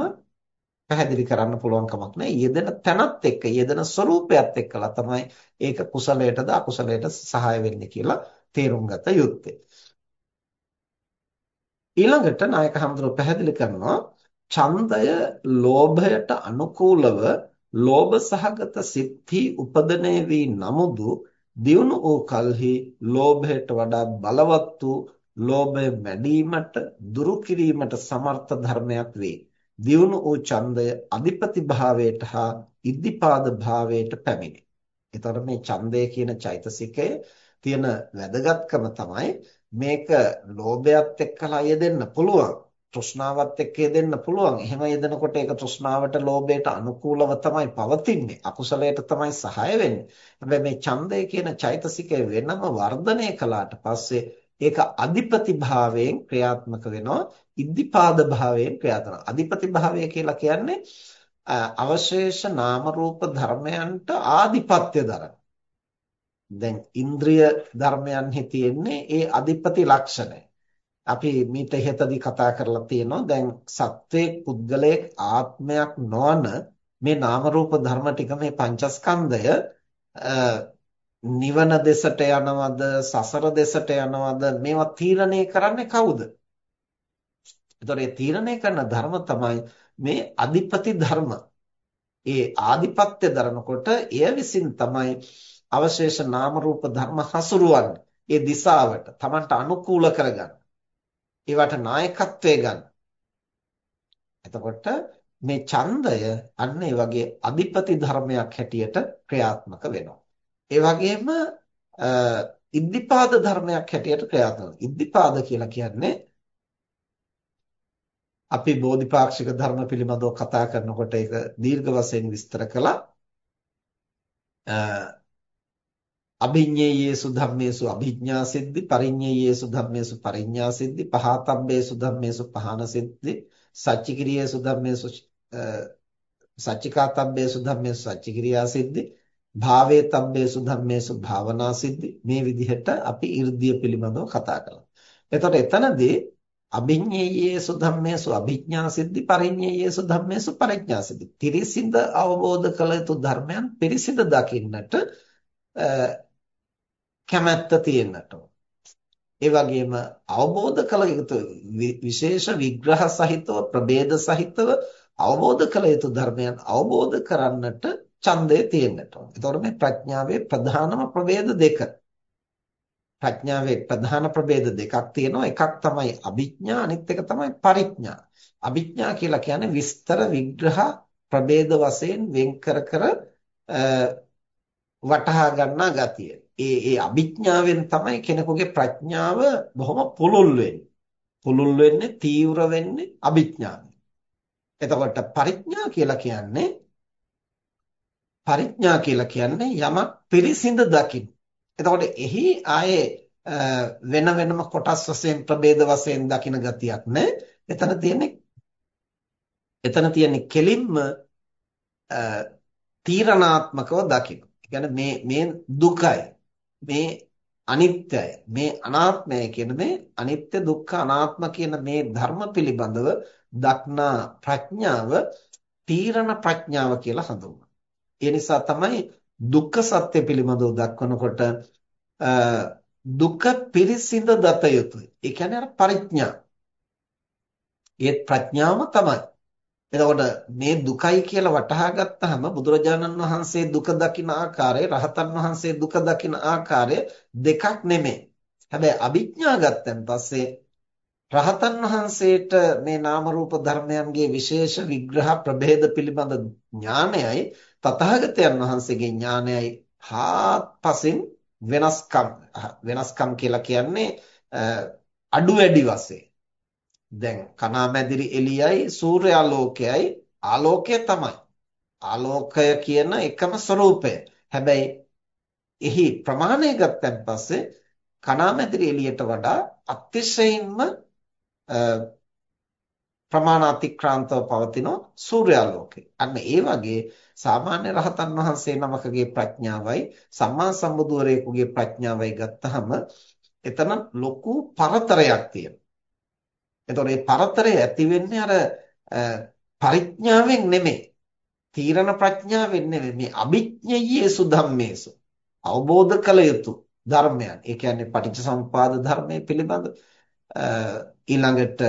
පැහැදිලි කරන්න පුළුවන් කමක් නැහැ. යෙදෙන තැනත් එක්ක යෙදෙන ස්වરૂපයත් එක්කලා තමයි ඒක කුසලයටද අකුසලයට සහාය වෙන්නේ කියලා තේරුම් ගත යුත්තේ. ඊළඟට නායක හඳුර පැහැදිලි කරනවා ඡන්දය ලෝභයට අනුකූලව ලෝභ සහගත සිත්හි උපදණය වී නමුදු දියුණු වූ කල්හි ලෝභයට වඩා බලවත් වූ ලෝභය මැඩීමට දුරු කිරීමට සමර්ථ ධර්මයක් වේ. දියුණු වූ ඡන්දය අධිපති භාවයට හා ඉද්ධිපාද භාවයට පැමිණේ. එතකොට මේ ඡන්දය කියන චෛතසිකය තියෙන වැදගත්කම තමයි මේක ලෝභයත් එක්කලා යෙදෙන්න පුළුවන්. තෘෂ්ණාවත් එක්ක යෙදෙන්න පුළුවන්. එහෙම යෙදෙනකොට ඒක තෘෂ්ණාවට, ලෝභයට අනුකූලව තමයි පවතින්නේ. අකුසලයට තමයි සහාය වෙන්නේ. හැබැයි මේ ඡන්දය කියන චෛතසිකය වෙනම වර්ධනය කළාට පස්සේ ඒක අධිපති භාවයෙන් ක්‍රියාත්මක වෙනවා. ඉද්ධිපාද භාවයෙන් ක්‍රියාත්මක. අධිපති භාවය කියලා කියන්නේ අවශේෂ නාම රූප ධර්මයන්ට ආධිපත්‍ය දරන. දැන් ඉන්ද්‍රිය ධර්මයන්හි තියෙන්නේ ඒ අධිපති ලක්ෂණය. අපි මීට ඉහතදී කතා කරලා තියෙනවා දැන් සත්වයේ පුද්ගලයේ ආත්මයක් නොවන මේ නාම රූප ධර්ම ටික මේ පංචස්කන්ධය නිවන දෙසට යනවද සසර දෙසට යනවද මේවා තීරණය කරන්නේ කවුද? එතකොට මේ තීරණය කරන ධර්ම තමයි මේ අධිපති ධර්ම. ඒ ආධිපත්‍ය දරනකොට එය විසින් තමයි අවශේෂ නාම රූප ධර්ම හසුරුවන්නේ. ඒ දිශාවට Tamanට අනුකූල කරගන්න. ඒවට නායකත්වය ගන්න. එතකොට මේ ඡන්දය අන්න ඒ වගේ අධිපති ධර්මයක් හැටියට ක්‍රියාත්මක වෙනවා. ඒ වගේම ඉද්ධිපාද ධර්මයක් හැටියට ක්‍රියාත්මක ඉද්ධිපාද කියලා කියන්නේ අපි බෝධිපාක්ෂික ධර්ම පිළිබඳව කතා කරනකොට ඒක දීර්ඝ වශයෙන් විස්තර කළා. අභිඤ්ඤේයේසු ධම්මේසු අභිඥා සිද්ධි පරිඤ්ඤේයේසු ධම්මේසු පරිඥා සිද්ධි පහතබ්බේසු ධම්මේසු පහන සිද්ධි සච්චිකිරියේසු ධම්මේසු සච්චිකාතබ්බේසු ධම්මේසු සච්චිකිරියා සිද්ධි භාවේතබ්බේසු ධම්මේසු භාවනා සිද්ධි මේ විදිහට අපි 이르දිය පිළිබඳව කතා කළා. එතකොට එතනදී අභිඤ්ඤේයේසු ධම්මේසු අභිඥා සිද්ධි පරිඤ්ඤේයේසු ධම්මේසු පරිඥා සිද්ධි. පිරිසිඳ අවබෝධ කළ යුතු ධර්මයන් පිරිසිඳ දකින්නට කැමැත්ත තියෙන්නට ඒ වගේම අවබෝධ කළ යුතු විශේෂ විග්‍රහ සහිතව ප්‍රභේද සහිතව අවබෝධ කළ යුතු ධර්මයන් අවබෝධ කරන්නට ඡන්දය තියෙන්නට ඕන. එතකොට මේ ප්‍රඥාවේ ප්‍රධානම ප්‍රභේද දෙක. ප්‍රඥාවේ ප්‍රධාන ප්‍රභේද දෙකක් තියෙනවා. එකක් තමයි අභිඥා අනිත් එක තමයි පරිඥා. අභිඥා කියලා කියන්නේ විස්තර විග්‍රහ ප්‍රභේද වශයෙන් වෙන් කර කර වටහා ගන්නා ගතිය. ඒ ඒ අභිඥාවෙන් තමයි කෙනෙකුගේ ප්‍රඥාව බොහොම පුළුල් වෙන්නේ. පුළුල් වෙන්නේ තීව්‍ර වෙන්නේ අභිඥාවෙන්. එතකොට පරිඥා කියලා කියන්නේ පරිඥා කියලා කියන්නේ යමක් පිරිසිඳ දකින්න. එතකොට එහි ආයේ වෙන වෙනම කොටස් වශයෙන් ප්‍රභේද වශයෙන් දකින ගතියක් නැහැ. එතන තියෙන්නේ එතන තියෙන්නේ කෙලින්ම තීරණාත්මකව දකින්න. කියන්නේ මේ මේ දුකයි මේ අනිත්‍යයි මේ අනාත්මය කියන මේ අනිත්‍ය දුක්ඛ අනාත්ම කියන මේ ධර්ම පිළිබඳව දක්නා ප්‍රඥාව තීරණ ප්‍රඥාව කියලා හඳුන්වනවා. ඒ නිසා තමයි දුක්ඛ සත්‍ය පිළිබඳව දක්වනකොට දුක පිරිසිඳ දත යුතුයි. ඒ කියන්නේ අර පරිඥා. ඒ ප්‍රඥාවම තමයි. එතකොට මේ දුකයි කියලා වටහා ගත්තාම බුදුරජාණන් වහන්සේ දුක දකින ආකාරය රහතන් වහන්සේ දුක දකින ආකාරය දෙකක් නෙමෙයි. හැබැයි අභිඥා ගත්තන් පස්සේ රහතන් වහන්සේට මේ නාම රූප ධර්මයන්ගේ විශේෂ විග්‍රහ ප්‍රභේද පිළිබඳ ඥානයයි තථාගතයන් වහන්සේගේ ඥානයයි හාත්පසින් වෙනස්කම් වෙනස්කම් කියලා කියන්නේ අඩු වැඩි වශයෙන් දැන් කණාමැදිරි එළියයි සූර්යාලෝකයයි ආලෝකය තමයි. ආලෝකය කියන එකම ස්වરૂපය. හැබැයි එහි ප්‍රමාණය ගත්තන් පස්සේ කණාමැදිරි එළියට වඩා අතිශයින්ම ප්‍රමාණාතික්‍රාන්තව පවතින සූර්යාලෝකය. අන්න ඒ වගේ සාමාන්‍ය රහතන් වහන්සේ නමකගේ ප්‍රඥාවයි සම්මා සම්බුදුවරයෙකුගේ ප්‍රඥාවයි ගත්තහම එතන ලොකු පරතරයක් තියෙනවා. එතකොට මේ පරතරය ඇති වෙන්නේ අර පරිඥාවෙන් නෙමෙයි. තීරණ ප්‍රඥාවෙන් නෙමෙයි. මේ අභිඥයේසු ධම්මේසු. අවබෝධ කළ යුතු ධර්මයන්. ඒ කියන්නේ පටිච්චසමුපාද ධර්මයේ පිළිබඳ ඊළඟට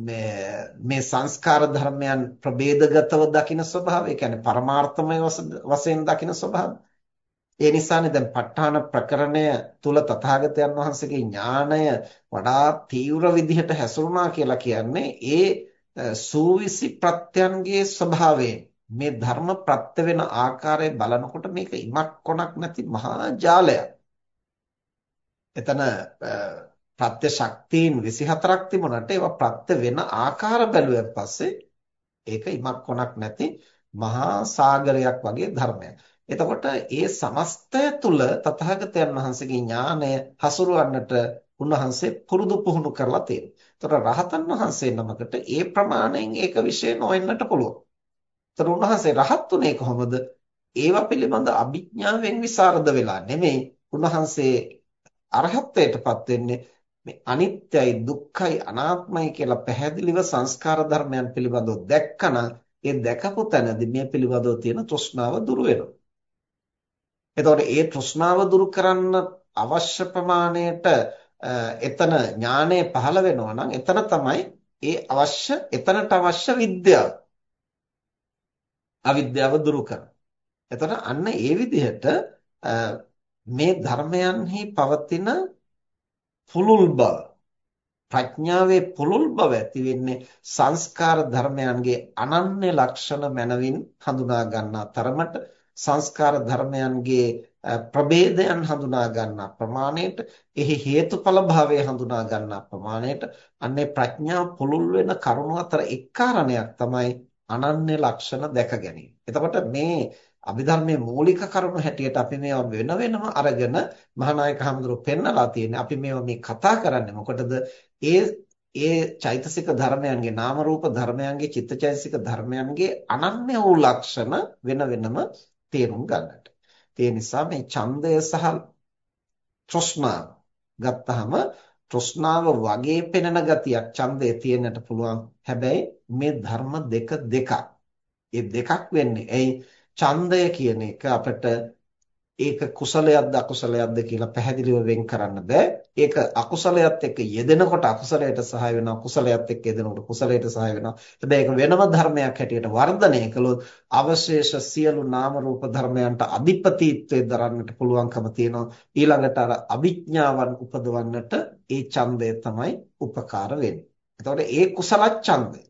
මේ මේ සංස්කාර ධර්මයන් ප්‍රභේදගතව දකින ස්වභාවය. ඒ කියන්නේ පරමාර්ථමය වශයෙන් දකින ස්වභාවය. ඒ නිසානේ දැන් ප ဋ ාණ ප්‍රකරණය තුල තථාගතයන් වහන්සේගේ ඥාණය වඩා තීව්‍ර විදිහට හැසිරුණා කියලා කියන්නේ ඒ සූවිසි ප්‍රත්‍යයන්ගේ ස්වභාවයෙන් මේ ධර්ම ප්‍රත්‍ය වෙන ආකාරය බලනකොට මේක ඉමක් කොනක් නැති මහා ජාලයක්. එතන ප්‍රත්‍ය ශක්තියින් 24ක් තිබුණාට ඒවා ප්‍රත්‍ය වෙන ආකාර බැලුවෙන් පස්සේ ඒක ඉමක් කොනක් නැති මහා සාගරයක් වගේ ධර්මයක්. එතකොට ඒ සමස්තය තුල තථාගතයන් වහන්සේගේ ඥානය හසුරවන්නට උන්වහන්සේ පුරුදු පුහුණු කරලා තියෙනවා. ඒතර රහතන් වහන්සේ නමකට ඒ ප්‍රමාණයෙන් ඒක විශ්ේ නොවෙන්නට පුළුවන්. ඒතර උන්වහන්සේ රහත් උනේ කොහොමද? ඒවා පිළිබඳ අභිඥාවෙන් විසරද වෙලා නෙමෙයි. උන්වහන්සේ අරහත්ත්වයටපත් වෙන්නේ මේ අනිත්‍යයි දුක්ඛයි අනාත්මයි කියලා පැහැදිලිව සංස්කාර ධර්මයන් පිළිබඳව දැක්කම ඒ දැකපු තැනදී මේ පිළිබඳව තියෙන තෘෂ්ණාව දුරු වෙනවා. එතකොට ඒ තෘෂ්ණාව දුරු කරන්න අවශ්‍ය ප්‍රමාණයට එතන ඥානය පහළ වෙනවා නම් එතන තමයි ඒ අවශ්‍ය එතනට අවශ්‍ය විද්‍යාව. අවිද්‍යාව දුරු කරන. එතකොට අන්න ඒ විදිහට මේ ධර්මයන්හි පවතින පුළුල් බව ප්‍රඥාවේ පුළුල් බව ඇති වෙන්නේ සංස්කාර ධර්මයන්ගේ අනන්‍ය ලක්ෂණ මනවින් හඳුනා ගන්නා තරමට සංස්කාර ධර්මයන්ගේ ප්‍රභේදයන් හඳුනා ගන්නා ප්‍රමාණයට එහි හේතුඵල භාවය හඳුනා ගන්නා ප්‍රමාණයට අන්නේ ප්‍රඥා පුළුල් වෙන කරුණු අතර එක් කාරණයක් තමයි අනන්‍ය ලක්ෂණ දැක ගැනීම. එතකොට මේ අභිධර්මයේ මූලික කරුණු හැටියට අපි මේවා වෙන වෙනම අරගෙන මහානායක හඳුරු පෙන්නලා තියෙන්නේ. අපි මේවා මේ කතා කරන්නේ මොකටද? ඒ ඒ චෛතසික ධර්මයන්ගේ නාම රූප ධර්මයන්ගේ චිත්තචෛතසික ධර්මයන්ගේ අනන්‍ය වූ ලක්ෂණ වෙන වෙනම තේරුම් ගන්නට. ඒ නිසා මේ ඡන්දය සහ තෘෂ්ණාව ගත්තාම තෘෂ්ණාව වගේ පෙනෙන ගතියක් ඡන්දයේ තියෙන්නට පුළුවන්. හැබැයි මේ ධර්ම දෙක දෙකක්. ඒ දෙකක් වෙන්නේ. එයි ඡන්දය කියන එක අපිට ඒක කුසලයක්ද අකුසලයක්ද කියලා පැහැදිලිව වෙන් කරන්න බෑ. ඒක අකුසලයට එක්ක යෙදෙනකොට අකුසලයට සහාය වෙනවා. කුසලයට එක්ක යෙදෙනකොට කුසලයට සහාය වෙනවා. හැබැයි ඒක වෙනම ධර්මයක් හැටියට වර්ධනය කළොත් අවශේෂ සියලු නාම රූප ධර්මයන්ට අධිපතිත්වයේ දරන්නට පුළුවන්කම තියෙනවා. ඊළඟට අර අවිඥාවන් උපදවන්නට ඒ ඡන්දය තමයි උපකාර වෙන්නේ. එතකොට ඒ කුසල ඡන්දය.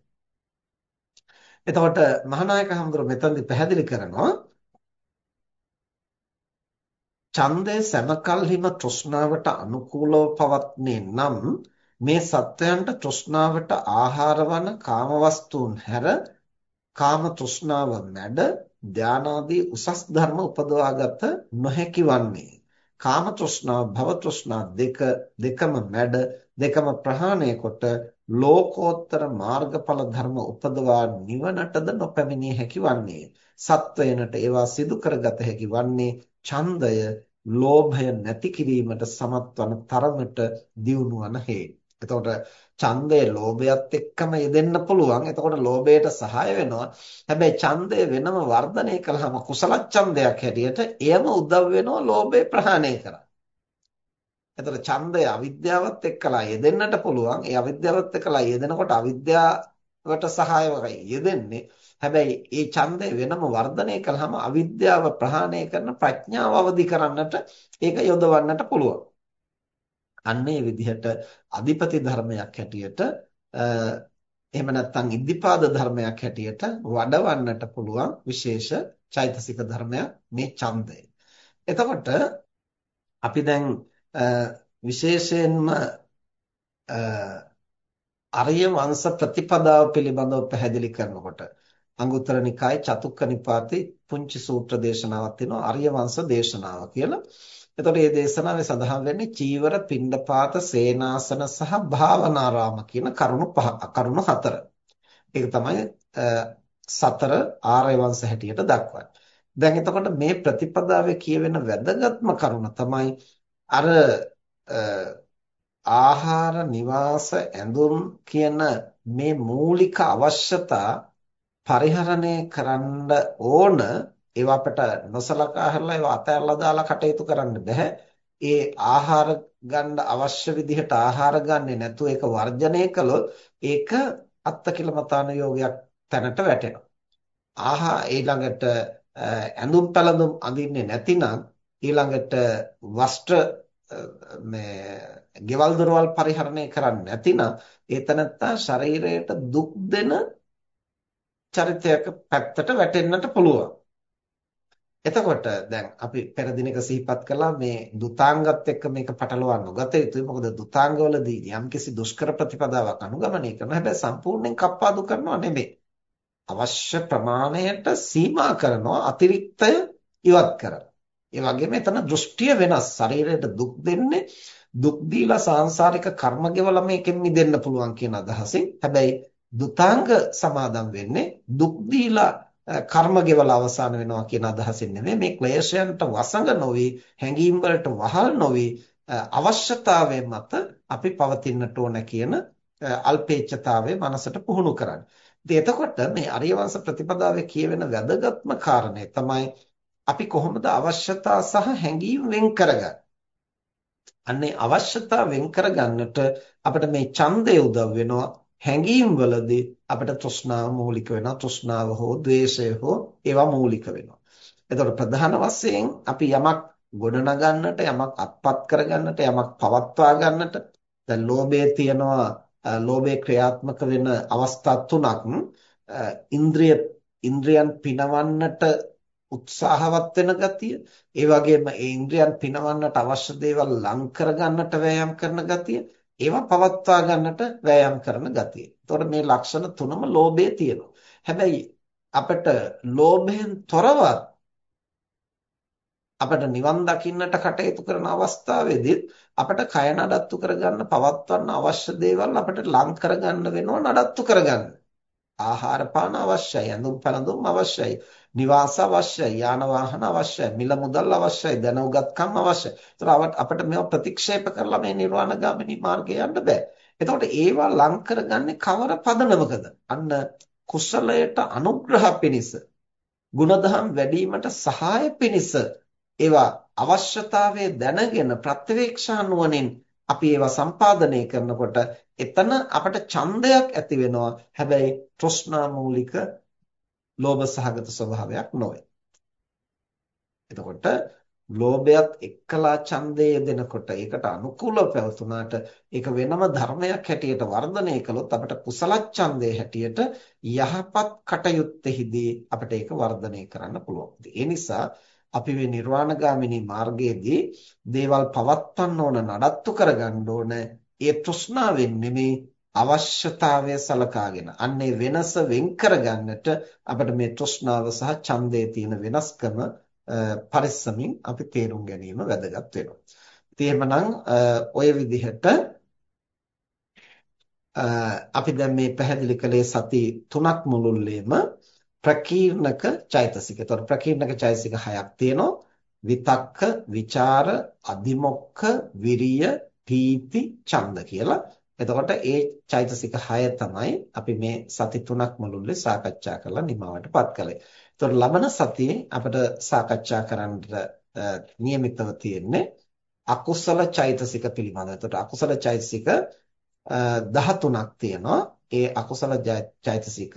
එතකොට මහානායක හඳුර මෙතනදි පැහැදිලි කරනවා ඡන්දය සමකල්හිම තෘෂ්ණාවට අනුකූලව පවත්නේ නම් මේ සත්වයන්ට තෘෂ්ණාවට ආහාර වන කාමවස්තුන් හැර කාම තෘෂ්ණාව මැඩ ධානාදී උසස් ධර්ම උපදවාගත නොහැකි වන්නේ. කාම තෘෂ්ණාව භව තෘෂ්ණා දෙක දෙකම මැඩ දෙකම ප්‍රහාණය කොට ලෝකෝත්තර මාර්ගඵල ධර්ම උපදවා නිවනටද නොපැමිණිය හැකි වන්නේ. සත්වයනට ඒවා සිදු කරගත හැකි වන්නේ ඡන්දය ලෝභය නැති කිරීමට සමත් වන තරමට දියුණු වන හේතු. එතකොට ඡන්දය ලෝභයත් එක්කම යෙදෙන්න පුළුවන්. එතකොට ලෝභයට සහාය වෙනවා. හැබැයි ඡන්දය වෙනම වර්ධනය කළාම කුසල ඡන්දයක් හැටියට එයම උදව් වෙනවා ලෝභය ප්‍රහාණය කරන්න. එතකොට ඡන්දය අවිද්‍යාවත් එක්කලා යෙදෙන්නට පුළුවන්. ඒ අවිද්‍යාවත් එක්කලා යෙදෙනකොට අවිද්‍යාවට සහායවයි යෙදෙන්නේ. හැබැයි ඒ ඡන්දය වෙනම වර්ධනය කළාම අවිද්‍යාව ප්‍රහාණය කරන ප්‍රඥාව අවදි කරන්නට ඒක යොදවන්නට පුළුවන්. අන්න ඒ විදිහට අධිපති ධර්මයක් හැටියට එහෙම නැත්නම් ඉද්ධිපාද ධර්මයක් හැටියට වඩවන්නට පුළුවන් විශේෂ චෛතසික ධර්මයක් මේ ඡන්දය. එතකොට අපි දැන් විශේෂයෙන්ම අරිය වංශ ප්‍රතිපදාව පිළිබඳව පැහැදිලි කරනකොට අංගුත්තර නිකායේ චතුක්ක නිපාතේ පුංචි සූත්‍ර දේශනාවක් තියෙනවා අරිය වංශ දේශනාව කියලා. එතකොට මේ දේශනාවේ සඳහන් වෙන්නේ චීවර, පිණ්ඩපාත, සේනාසන සහ භාවනාරාම කියන කරුණු පහ කරුණු හතර. ඒක තමයි සතර ආර්ය වංශ හැටියට දක්වන්නේ. දැන් එතකොට මේ ප්‍රතිපදාවේ කියවෙන වැදගත්ම කරුණ තමයි අර ආහාර නිවාස ඇඳුම් කියන මේ මූලික අවශ්‍යතා පරිහරණය කරන්න ඕන ඒවා අපිට නොසලකා හැරලා ඒවා අතහැරලා දාලා කටයුතු කරන්න බෑ. ඒ ආහාර ගන්න අවශ්‍ය විදිහට ආහාර ගන්නේ නැතුව ඒක වර්ජනය කළොත් ඒක අත්තකිලමතාන යෝගයක් තැනට වැටෙනවා. ආහා ඊළඟට ඇඳුම් පැළඳුම් අඳින්නේ නැතිනම් ඊළඟට වස්ත්‍ර මේ ගෙවල් දොරවල් පරිහරණය කරන්නේ නැතිනම් ඒ තනත්තා ශරීරයට දුක් දෙන චරිතයක පැත්තට වැටෙන්නට පුළුවන්. එතකොට දැන් අපි පෙර දිනක සිහිපත් කළා මේ දුතාංගත් එක්ක මේක පටලවා නොගත යුතුයි. මොකද දුතාංගවලදී යම්කිසි දුෂ්කර ප්‍රතිපදාවක් අනුගමනය කරනවා. හැබැයි සම්පූර්ණයෙන් කප්පාදු කරනවා නෙමෙයි. අවශ්‍ය ප්‍රමාණයට සීමා කරනවා අතිරික්තය ඉවත් කරනවා. ඒ වගේම එතන දෘෂ්ටිය වෙනස්. ශරීරයට දුක් දෙන්නේ දුක් දීලා සාංශාරික කර්ම ගෙවලා මේකෙන් මිදෙන්න පුළුවන් කියන අදහසින්. හැබැයි දුතාංග සමාදම් වෙන්නේ දුක් දීලා කර්ම ගෙවල අවසන් වෙනවා කියන අදහසින් නෙමෙයි මේ ක්ලේශයන්ට වසඟ නොවි හැඟීම් වලට වහල් නොවි අවශ්‍යතාවය මත අපි පවතින්නට ඕන කියන අල්පේච්ඡතාවය මනසට පුහුණු කරන්න. ඉතින් එතකොට මේ අරියවංශ ප්‍රතිපදාවේ කියවෙන වැදගත්ම කාරණය තමයි අපි කොහොමද අවශ්‍යතා සහ හැඟීම් වෙන් කරගන්නේ? අන්නේ අවශ්‍යතා වෙන් කරගන්නට අපිට මේ ඡන්දය උදව් වෙනවා. හැඟීම් වලදී අපිට තෘෂ්ණාව මූලික වෙනවා. තෘෂ්ණාව හෝ ද්වේෂය හෝ ඒවා මූලික වෙනවා. එතකොට ප්‍රධාන වශයෙන් අපි යමක් ගොඩනගන්නට යමක් අත්පත් කරගන්නට යමක් පවත්වා ගන්නට දැන් ලෝභයේ තියනවා ලෝභයේ ක්‍රියාත්මක වෙන අවස්ථා තුනක් ඉන්ද්‍රිය ඉන්ද්‍රියන් පිනවන්නට උත්සාහවත් වෙන ගතිය ඒ වගේම ඒ ඉන්ද්‍රියන් පිනවන්නට අවශ්‍ය දේවල් ලං කරගන්නට වෑයම් කරන ගතිය ඒවා පවත්වා ගන්නට වෑයම් කරන ගතිය. එතකොට මේ ලක්ෂණ තුනම ලෝභයේ තියෙනවා. හැබැයි අපිට ලෝභයෙන් තොරව අපිට නිවන් දකින්නට කටයුතු කරන අවස්ථාවේදී අපිට කය නඩත්තු කරගන්න පවත්වන්න අවශ්‍ය දේවල් අපිට ලං කරගන්න වෙනවා නඩත්තු කරගන්න. ආහාර පාන අවශ්‍යයි, ඇඳුම් පැළඳුම් අවශ්‍යයි, නිවාස අවශ්‍යයි, යාන වාහන අවශ්‍යයි, මිල මුදල් අවශ්‍යයි, දැනුගත්කම් අවශ්‍යයි. ඒතර අපිට මේවා ප්‍රතික්ෂේප කරලා මේ නිර්වාණ ගාමිනී මාර්ගය යන්න බෑ. එතකොට ඒවා ලං කරගන්නේ කවර පදනමකද? අන්න කුසලයට අනුග්‍රහ පිණිස, ಗುಣධම් වැඩිවීමට සහාය පිණිස ඒවා අවශ්‍යතාවය දැනගෙන ප්‍රත්‍යවේක්ෂා නුවණින් අපි ඒවා සම්පාදනය කරනකොට එතන අපට ඡන්දයක් ඇති වෙනවා. හැබැයි තෘෂ්ණා මූලික ලෝභ සහගත ස්වභාවයක් නොවේ. එතකොට ලෝභයත් එක්කලා ඡන්දය දෙනකොට ඒකට අනුකූලව පැවතුනාට ඒක වෙනම ධර්මයක් හැටියට වර්ධනය කළොත් අපිට කුසල ඡන්දය හැටියට යහපත් කටයුත්තේහිදී අපිට ඒක වර්ධනය කරන්න පුළුවන්. ඒ නිසා අපි මේ නිර්වාණගාමිනී මාර්ගයේදී දේවල් පවත්වන්න ඕන නඩත්තු කරගන්න ඕන ඒ තෘෂ්ණාවෙන් නෙමේ අවශ්‍යතාවය සලකාගෙන අන්නේ වෙනස වෙන් කරගන්නට අපිට මේ තෘෂ්ණාව සහ ඡන්දයේ තියෙන වෙනස්කම පරිස්සමින් අපි තේරුම් ගැනීම වැදගත් වෙනවා. ඉතින් එහෙමනම් ඔය විදිහට අපි දැන් මේ පැහැදිලි කළේ සති තුනක් මුළුල්ලේම ප්‍රකීර්ණක චෛතසික. ඒතකොට ප්‍රකීර්ණක චෛතසික හයක් තියෙනවා. විතක්ක, ਵਿਚාර, අදිමොක්ඛ, විරිය, පීති, ඡන්ද කියලා. එතකොට ඒ චෛතසික 6 තමයි අපි මේ සති තුනක් මුළුල්ලේ සාකච්ඡා කරලා නිමවටපත් කළේ. එතකොට ලබන සතියේ අපිට සාකච්ඡා කරන්න නියමිතව තියෙන්නේ අකුසල චෛතසික පිළිබඳව. එතකොට අකුසල චෛතසික 13ක් තියෙනවා. ඒ අකුසල චෛතසික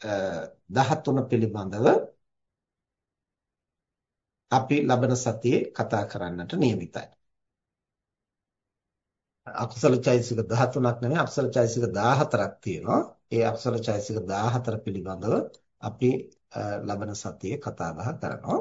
13 පිළිබඳව අපි ලබන සතියේ කතා කරන්නට නියමිතයි. අකුසල චෛතසික 13ක් නෙමෙයි අකුසල චෛතසික 14ක් තියෙනවා. ඒ අකුසල චෛතසික 14 පිළිබඳව අපි ලබන සතියේ කතා බහ කරනවා.